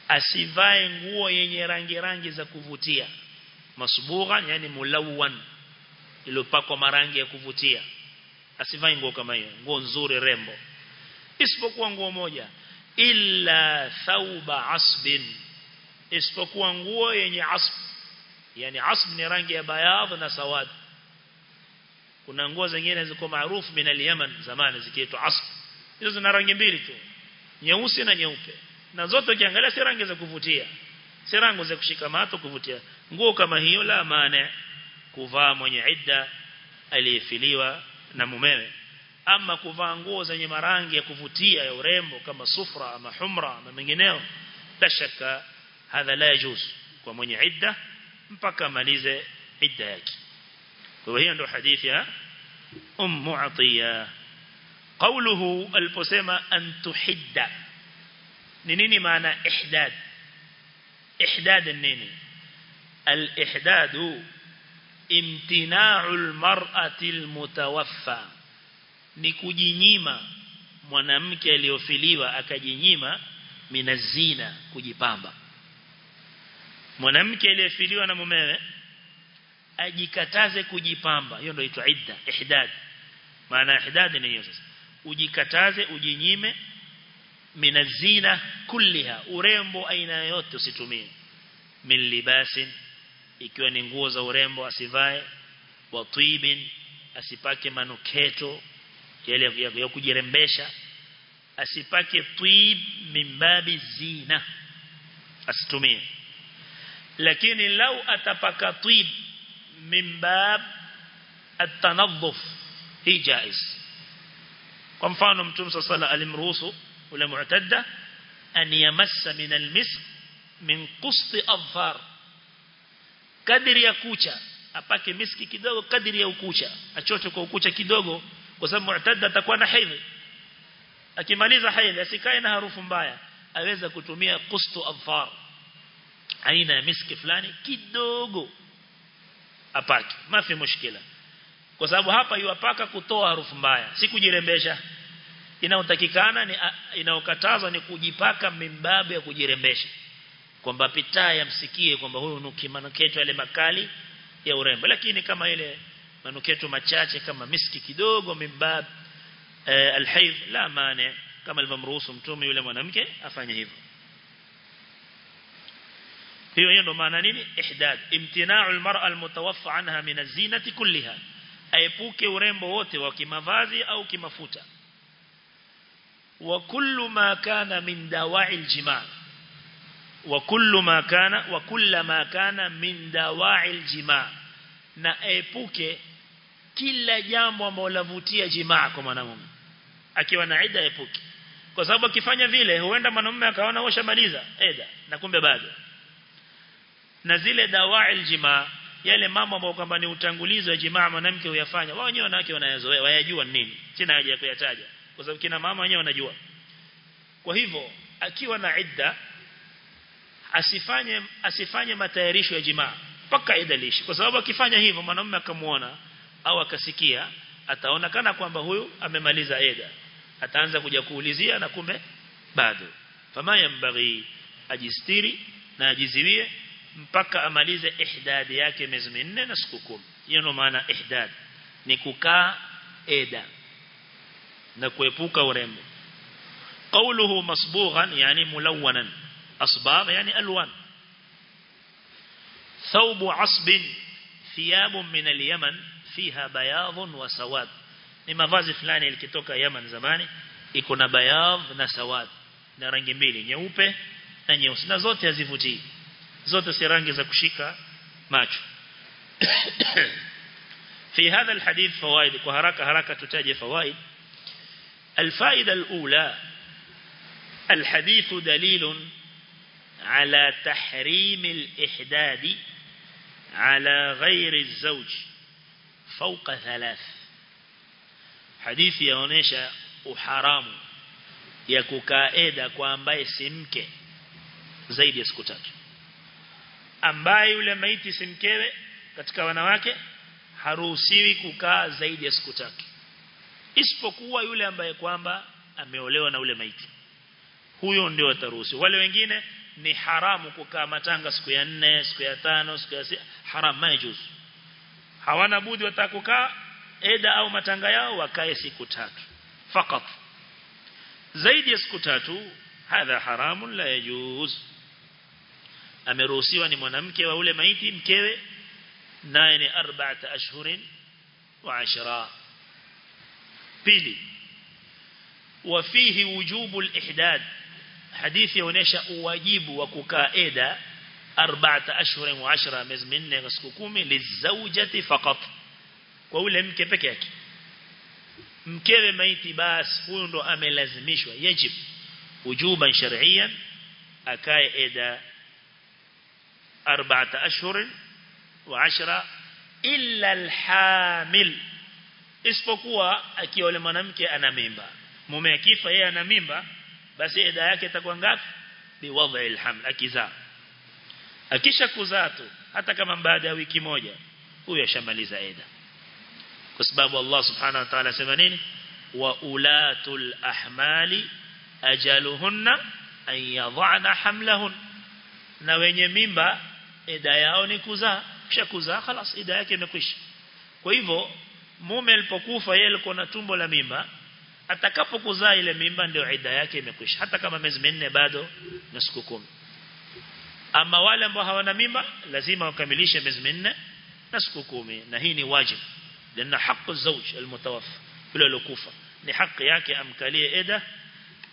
asivae nguo yenye rangi rangi za kuvutia. Masbugha yani mulawwan iliyopakwa marangi ya kuvutia. Asivae nguo kama hiyo nguo nzuri rembo. Isipokuwa nguo moja illa thauba asbin. Isipokuwa nguo yenye asb yani asb ni rangi ya bayadh na sawad. Kuna nguo zingine ziko maarufu min al-Yaman zamani zikiitwa asb. Hizo zina rangi mbili tu nyeusi na nyeupe na zote ukiangalia si rangi za kuvutia. Si rangi za kushika macho kuvutia. Nguo kama hiyo la maana kuvaa mwenye idda aliyefiliwa na mumewe. Ama kuvaa nguo zenye marangi ya kuvutia ya urembo kama sufra ama humra na mengineo. Tashaka hadha la yajuz kwa mwenye idda mpaka malize idda yake. Kwa hiyo ndio hadithi ya ummu atiya. Qawluhu aliposema antuhidda ni nini maana ihdad? Ihdad nini? Al-ihdadu imtina'ul mar'ati al-mutawaffa. Ni kujinyima mwanamke aliyofiliwa akajinyima minazina kujipamba. Mwanamke aliyefiliwa na mumewe ajikataze kujipamba. Hiyo ndio inaitwa idda ihdad. Maana ihdad ni hiyo sasa. Ujikataze ujinyime minazina kulliha. Urembo aina yote usitumie. Min libasin ikiwa ni nguo za urembo asivae. Wa tibin asipake manuketo yale ya, kujirembesha. Asipake twib mimbabi zina. Asitumie. Lakini lau atapaka twib mimbab at-tanadduf hii jaiz. Kwa mfano mtume sallallahu alimruhusu ule mu'tadda an yamassa min almisk min qust adfar. Kadri ya kucha apake miski kidogo kadri ya ukucha achote kwa ukucha kidogo kwa sababu mu'tadda atakuwa na haidhi. Akimaliza haidhi asikae na harufu mbaya aweza kutumia qustu adfar aina ya miski fulani kidogo apake. Mafi mushkila? Kwa sababu hapa yuwapaka kutoa harufu mbaya si kujirembesha inayotakikana ni inayokatazwa ni kujipaka mimbabu ya kujirembesha. Kwamba pitaa yamsikie kwamba huyu nuki manuketo yale makali ya urembo. Lakini kama ile manuketo machache kama miski kidogo mimbab e, alhaidh la mane kama alivyomruhusu mtume yule mwanamke afanye hivyo. Hiyo hiyo ndo maana nini? Ihdad. Imtina'u almar'a almutawaffa anha min az-zinati kulliha. Aepuke urembo wote wa kimavazi au kimafuta wa kullu ma kana min dawa'i وكل wa kullu ma kana wa من dawa'i aljimaa na epuke kila jambo ambalo lavutia jimaa kwa mwanamume. Akiwa na ida epuke. Kwa sababu akifanya vile huenda mwanamume akaona washamaliza eda na kumbe bado. Na zile dawa'il jimaa yale mambo ambayo kwamba ni utangulizi wa jimaa mwanamke huyafanya wao wenyewe wanawake wanayazoea wayajua nini? Sina haja ya kuyataja kwa sababu kina mama wenyewe wanajua. Kwa hivyo akiwa na idda asifanye asifanye matayarisho ya jimaa. Mpaka idda kwa sababu akifanya hivyo mwanamume akamuona au akasikia ataonekana kwamba huyu amemaliza eda ataanza kuja kuulizia na kumbe bado. Fama yambaghi ajistiri na ajiziwie mpaka amalize ihdad yake miezi minne na siku 10 hiyo ndo maana ihdad ni kukaa eda na kuepuka urembo قوله مصبوغا يعني ملونا أصباغ يعني ألوان ثوب عصب ثياب من اليمن فيها بياض وسواد ni mavazi fulani ilikitoka Yemen zamani iko na bayadh na sawad na rangi mbili nyeupe na nyeusi na zote hazivutii zote si rangi za kushika macho في هذا الحديث فوائد وهركة هركة تتاجي فوائد الفائدة الأولى الحديث دليل على تحريم الإحداد على غير الزوج فوق ثلاث. حديث يونيشا وحرام يكوكا إيدا كوان باي سمكي زيد يسكتك أم باي ولميت سمكي كتكوانواك حروسيوي كوكا زيد يسكتك isipokuwa yule ambaye kwamba ameolewa na ule maiti. Huyo ndio ataruhusiwa. Wale wengine ni haramu kukaa matanga siku ya nne siku ya tano siku ya sita haram majuz hawana budi watakukaa eda au matanga yao wakae siku tatu. Fakat zaidi ya siku tatu hadha haramun la yajuz. Ameruhusiwa ni mwanamke wa ule maiti mkewe naye ni arba'ata ashhurin wa ashra pili وفيه وجوب الإحداد حديث يونيشا واجب وكوكا إيدا أربعة أشهر وعشرة مزمنة غسكوكومي للزوجة فقط وأولي مكي بكيك mkewe maiti basi huyo ndo amelazimishwa yajib wujuban shar'iyyan akae eda arba'ata ashhur wa 10 illa alhamil isipokuwa akiwa yule mwanamke ana mimba mume akifa yeye ana mimba basi eda yake itakuwa ngapi biwadhi alhaml akizaa akisha kuzaa tu hata kama baada ya wiki moja huyo ashamaliza eda kwa sababu Allah subhanahu wa ta'ala sema nini wa ulatul ahmali ajaluhunna an yadhana hamlahun na wenye mimba eda yao ni kuzaa kisha kuzaa خلاص eda yake imekwisha kwa hivyo mume alipokufa yeye alikuwa na tumbo la mimba atakapokuzaa ile mimba ndio ida yake imekwisha hata kama miezi minne bado na siku kumi ama wale ambao hawana mimba lazima wakamilishe miezi minne na siku kumi na hii ni wajibu لأن حق الزوج المتوفى بلا لكوفة لحق ياك أمكالية إدى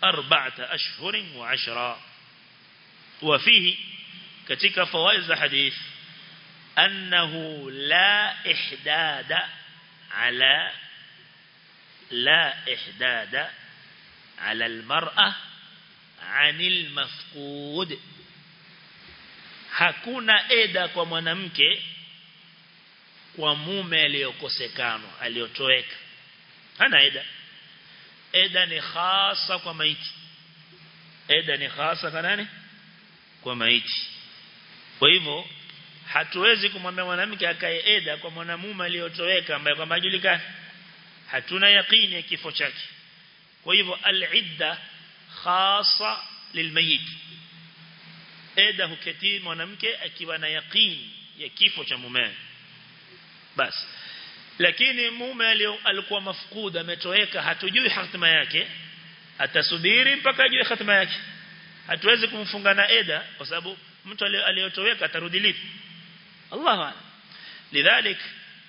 أربعة أشهر وعشرة وفيه كتك فوائز الحديث أنه لا إحداد ala la ihdada ala almar'a anil mafqud hakuna eda kwa mwanamke kwa mume aliyokosekana aliyotoweka. Hana eda. Eda ni hasa kwa maiti. Eda ni hasa kwa nani? Kwa maiti. Kwa hivyo hatuwezi kumwambia mwanamke akae eda kwa mwanamume aliyotoweka ambaye kwamba hajulikani. Hatuna yaqini ya kifo chake. Kwa hivyo al-idda khasa lilmayit eda huketi mwanamke akiwa na yaqini ya kifo cha mume basi. Lakini mume alikuwa mafkuda ametoweka hatujui hatima yake atasubiri mpaka ajue hatima yake. Hatuwezi kumfunga na eda kwa sababu mtu aliyotoweka atarudi lipi الله أعلم. لذلك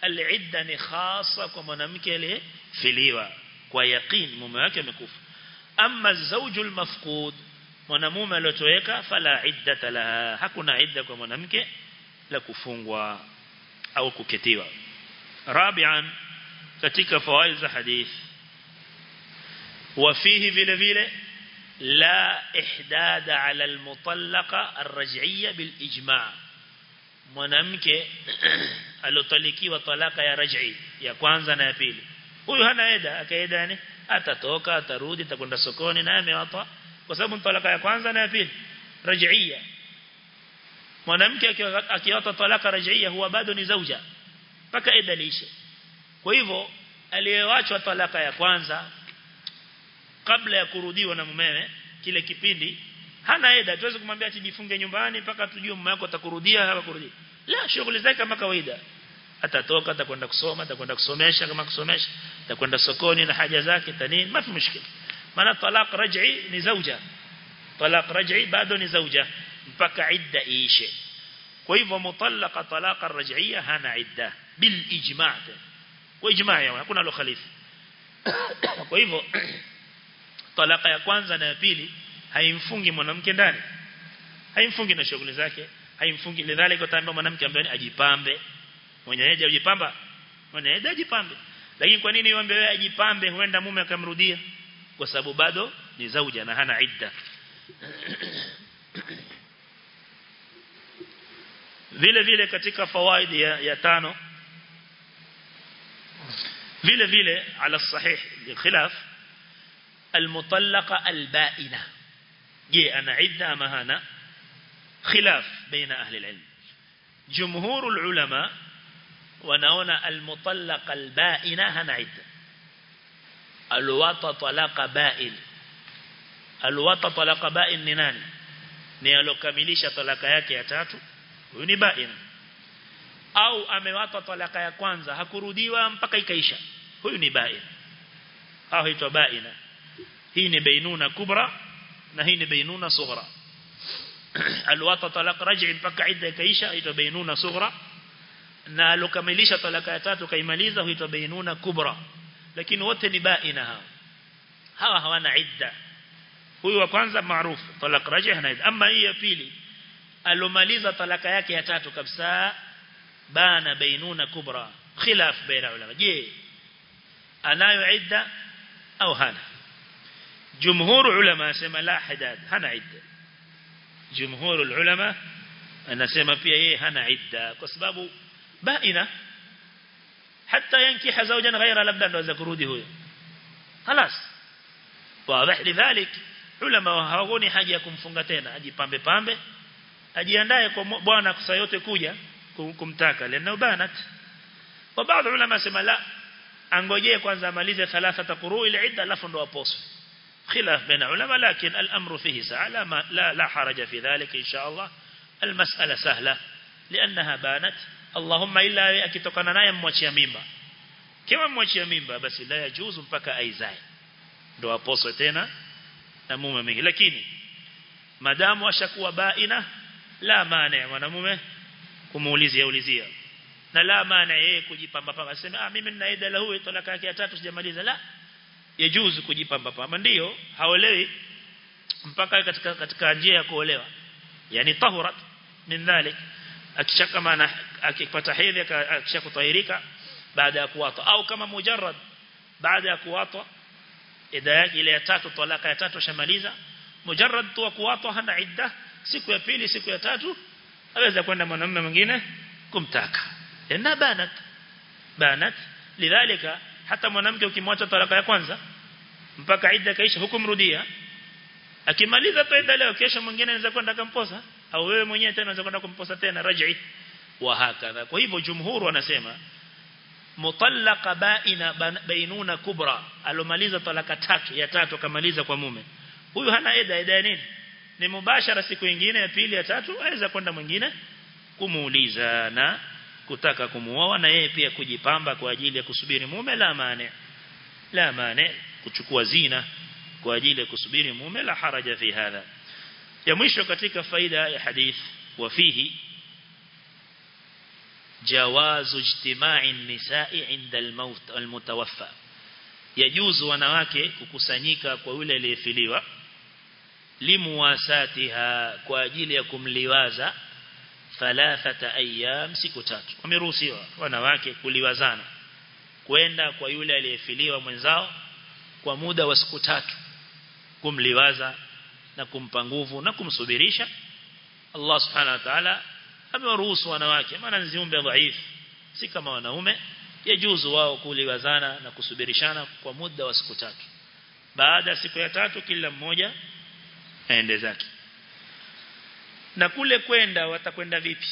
العدة خاصة كمنامك له في ليوا ويقين ممواك مكوف. أما الزوج المفقود منامومة لتويك فلا عدة لها. حكونا عدة كمنامك لكفونغ أو ككتيوا رابعا فتك فوائز حديث وفيه في لفيلة لا إحداد على المطلقة الرجعية بالإجماع. Mwanamke *clears throat* alotalikiwa talaka ya raj'i ya kwanza na ya pili. Huyu hana eda akaeda yani atatoka atarudi atakwenda sokoni na amewapa. Kwa sababu talaka ya kwanza na ya pili. Raj'iyya mwanamke akiwata talaka raj'iyya huwa bado ni zauja. Mpaka eda liishe. Kwa hivyo aliyewachwa talaka ya kwanza kabla ya kurudiwa na mumewe kile kipindi hana eda. Tuweze kumwambia ajifunge nyumbani mpaka tujue mume wako atakurudia au kurudia la shughuli zake kama kawaida atatoka atakwenda kusoma atakwenda kusomesha kama kusomesha atakwenda sokoni na haja zake tanini mafi mushkila maana talaq raj'i ni zauja talaq raj'i bado ni zauja mpaka idda iishe kwa hivyo mutallaqa talaqa raj'iyya hana idda bil ijma' kwa ijma' yao hakuna lo khalifa kwa hivyo talaka ya kwanza na ya pili haimfungi mwanamke ndani haimfungi na shughuli zake haimfungi lidhalika utaambia mwanamke ambaye ajipambe mwenye haja ajipamba mwenye haja ajipambe lakini kwa nini uambe wewe ajipambe huenda mume akamrudia kwa sababu bado ni zauja na hana idda *coughs* vile vile katika fawaidi ya, ya tano vile vile ala sahih khilaf المطلقة البائنة جي أنا عدة أما هنا خلاف بين أهل العلم. جمهور العلماء ونون المطلق البائن هنعد الوطى طلاق بائن. الوطى طلاق بائن منان نيالو كمليش طلاق يكي أتاتو ويني بائن أو أموطى طلاق يكوانزا هكرو ديوا مبقي كيشا ويني بائن أو هيتو بائن هيني بينونا كبرى نهيني بينونا صغرى alwata talaq raj'i mpaka idda ikaisha huitwa bainuna sughra na alokamilisha talaka ya tatu kaimaliza huitwa bainuna kubra lakini wote ni baina hao hawa hawana idda huyu wa kwanza maarufu talaq raj'i hana idda ama hii ya pili alomaliza talaka yake ya tatu kabisa bana bainuna kubra khilaf baina ulama je anayo idda au hana jumhur ulama sema la hadad hana idda jumhur ulama anasema pia yeye hana idda kwa sababu baina hata yankiha zawjan ghaira labda ndo aweza kurudi huyo خلاص واضح لذلك ulama hawaoni haja ya kumfunga tena ajipambe pambe ajiandae kwa bwana kusa yote kuja kumtaka lena banat wa baadhi ulama sema la angojee kwanza amalize thalatha quru ile idda alafu ndo aposo خلاف بين العلماء لكن الأمر فيه سعى لا, لا, لا حرج في ذلك إن شاء الله. المسألة سهلة لأنها بانت اللهم إلا أكتوكنا نايم موشي ميمبا كما موشي ميمبا بس لا يجوز مبكى أي زاي. دعا بوسطينا نموما منه لكن مدام وشكوا بائنا لا مانع. ونموما kumuulizi ya ulizia. Na la mana ye kujipamba pamba. Sema, ah, mimi naida la huwe, yajuzu kujipamba pamba ndio haolewi mpaka katika katika njia ya kuolewa. Yani tahurat min dhalik. Akishakamana akipata hedhi akishakutahirika baada ya kuwata au kama mujarrad baada ya kuwata yake ile ya tatu talaka ya tatu shamaliza mujarrad tu kuwata hana idda siku ya pili siku ya tatu aweza kwenda mwanamume mwingine kumtaka. Ina banat. Banat lidhalika hata mwanamke ukimwacha talaka ya kwanza mpaka idda kaisha hukumrudia. Akimaliza tu leo kesho mwingine anaweza kwenda kumposa au wewe mwenyewe tena unaweza kwenda kumposa tena raj'i. Wa hakadha. Kwa hivyo jumhur wanasema mutallaqa baina bainuna kubra alomaliza talaka tatu ya tatu kamaliza kwa mume. Huyu hana eda eda nini? Ni mubashara siku nyingine ya pili ya tatu aweza kwenda mwingine kumuuliza. Na kutaka kumuoa na yeye pia kujipamba kwa ajili ya kusubiri mume la mane. La maana kuchukua zina kwa ajili ya kusubiri mume la haraja fi hadha. Ya mwisho katika faida ya hadith wa fihi jawazu ijtima'i nisa'i 'inda al-maut al-mutawaffa. Yajuzu wanawake kukusanyika kwa yule aliyefiliwa limuwasatiha kwa ajili ya kumliwaza thalathata ayyam siku tatu. Wameruhusiwa wanawake kuliwazana kwenda kwa yule aliyefiliwa mwenzao kwa muda wa siku tatu. Kumliwaza na kumpa nguvu na kumsubirisha. Allah subhanahu wa ta'ala amewaruhusu wanawake. Maana ni ziumbe dhaifu. Si kama wanaume. Yajuzu wao kuliwazana na kusubirishana kwa muda wa siku tatu. Baada ya siku ya tatu kila mmoja aende zake na kule kwenda watakwenda vipi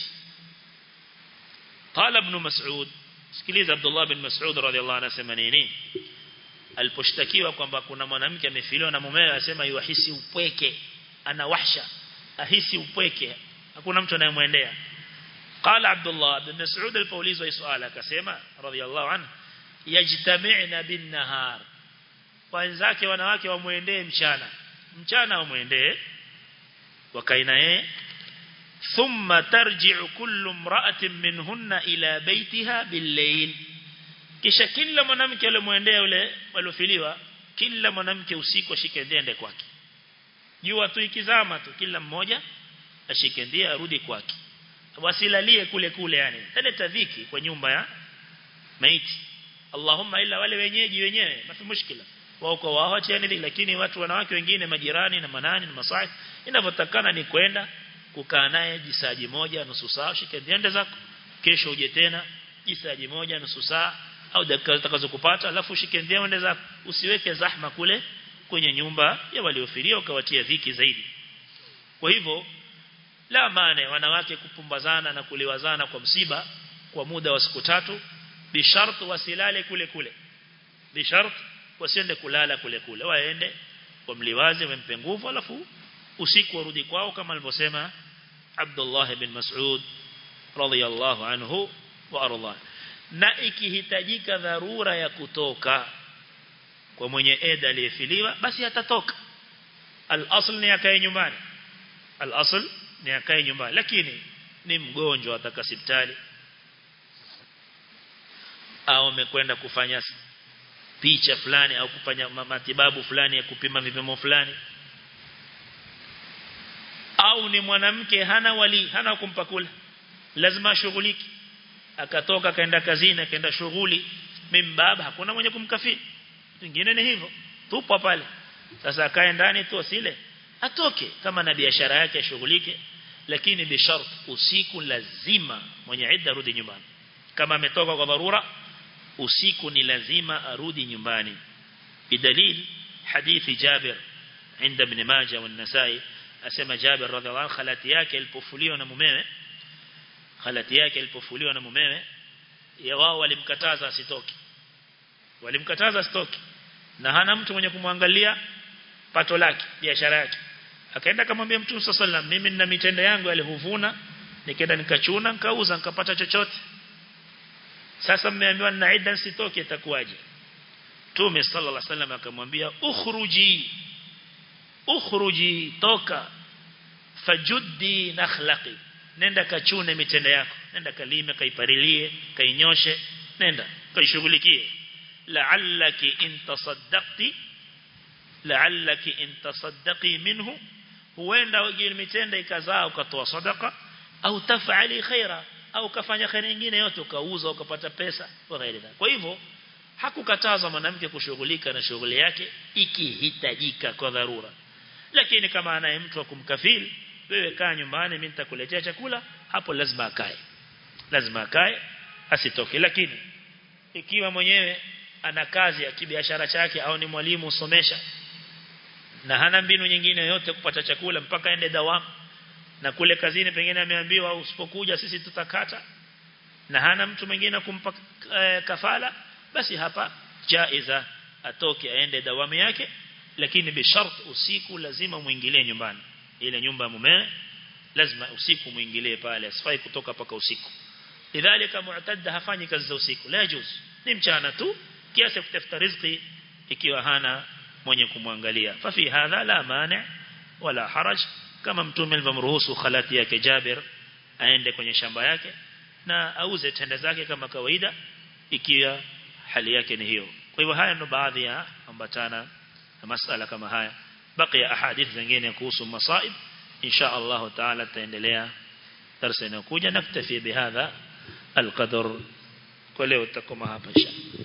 qala ibn mas'ud sikiliza abdullah bin mas'ud radhiyallahu anhu anasema nini aliposhtakiwa kwamba kuna mwanamke amefiliwa na mumewe asema yuhisi upweke ana wahsha ahisi upweke hakuna mtu anayemwendea قال عبد الله بن مسعود الفوليز ويسؤال كسيما رضي الله عنه يجتمعنا بالنهار wenzake wanawake wamuendee mchana mchana wamuendee wakaina yeye thumma tarji'u kullu imra'atin minhunna ila بيتها bil-layl kisha kila mwanamke aliyemuendea yule waliofiliwa kila mwanamke usiku ashike ndende kwake. Jua tu ikizama tu kila mmoja ashike arudi kwake. Wasilalie kule kule yani. Taleta dhiki kwa nyumba ya maiti. Allahumma illa wale wenyeji wenyewe basi mushkila. Wao kwa wao lakini watu wanawake wengine majirani na manani na masai inavyotakana ni kwenda kukaa naye jisaji moja nusu saa shike ndiende zako. Kesho uje tena jisaji moja nusu saa au dakika zitakazokupata alafu shike ndiende zako. Usiweke zahma kule kwenye nyumba ya waliofiria ukawatia dhiki zaidi. Kwa hivyo la maana wanawake kupumbazana na kuliwazana kwa msiba kwa muda wa siku tatu bishart wasilale kule kule. Bishart wasiende kulala kule kule. Waende wamliwaze wampe nguvu alafu usiku warudi kwao kama alivyosema Abdullah ibn Mas'ud radhiyallahu anhu wa arda. Na ikihitajika dharura ya kutoka kwa mwenye eda aliyefiliwa basi atatoka. Al-asl ni akae nyumbani. Al-asl ni akae nyumbani. Lakini ni mgonjwa ataka hospitali. Au amekwenda kufanya picha fulani au kufanya matibabu fulani ya kupima vipimo fulani au ni mwanamke hana wali hana kumpa kula lazima shughuliki akatoka kaenda kazini kaenda shughuli mimbaba hakuna mwenye kumkafiri wengine ni hivyo tupo pale sasa akae ndani tu asile atoke kama na biashara yake ashughulike lakini bishart usiku lazima mwenye idda arudi nyumbani kama ametoka kwa dharura usiku ni lazima arudi nyumbani bidalil hadithi Jabir عند ابن ماجه والنسائي asema Jabir radhiallahu anhu khalati yake ilipofuliwa na mumewe khalati yake ilipofuliwa na mumewe ya wao walimkataza asitoke. Walimkataza asitoke. Na hana mtu mwenye kumwangalia pato lake biashara yake. Akaenda akamwambia mtume sallallahu mimi nina mitende yangu alihuvuna nikaenda nikachuna nikauza nikapata chochote. Sasa mmeambiwa na idan sitoke itakuwaje? Mtume sallallahu alaihi wasallam akamwambia ukhruji ukhruji toka fajuddi nakhlaqi nenda kachune mitende yako nenda kalime kaiparilie kainyoshe nenda kaishughulikie la'allaki in tasaddaqti la'allaki in tasaddaqi minhu huenda mitende ikazaa ukatoa sadaka au tafali khaira au kafanya khair nyingine yote ukauza ukapata pesa ghairi kwa hivyo hakukataza mwanamke kushughulika na shughuli yake ikihitajika kwa dharura lakini kama anaye mtu wa kumkafiri wewe kaa nyumbani mimi nitakuletea chakula hapo lazima akae. Lazima akae asitoke. Lakini ikiwa mwenyewe ana kazi ya kibiashara chake au ni mwalimu usomesha na hana mbinu nyingine yote kupata chakula mpaka aende dawamu na kule kazini pengine ameambiwa usipokuja sisi tutakata na hana mtu mwingine kumpa e, kafala basi hapa jaiza atoke aende dawamu yake lakini bishart usiku lazima muingilie nyumbani. Ile nyumba ya mume lazima usiku muingilie pale asifai kutoka paka usiku. Lidhalika mu'tadda hafanyi kazi za usiku la juz ni mchana tu kiasi kutafuta riziki ikiwa hana mwenye kumwangalia. Fa fi hadha la mani wala haraj kama mtume alivyomruhusu khalati yake Jabir aende kwenye shamba yake na auze tenda zake kama kawaida ikiwa hali yake ni hiyo. Kwa hivyo haya ndo baadhi ya ambatana مسألة كما هاي. بقي أحاديث زنجين يقوص المصائب إن شاء الله تعالى تندليا ترسل نكتفي بهذا القدر. قل لي واتقوا مها بشأن.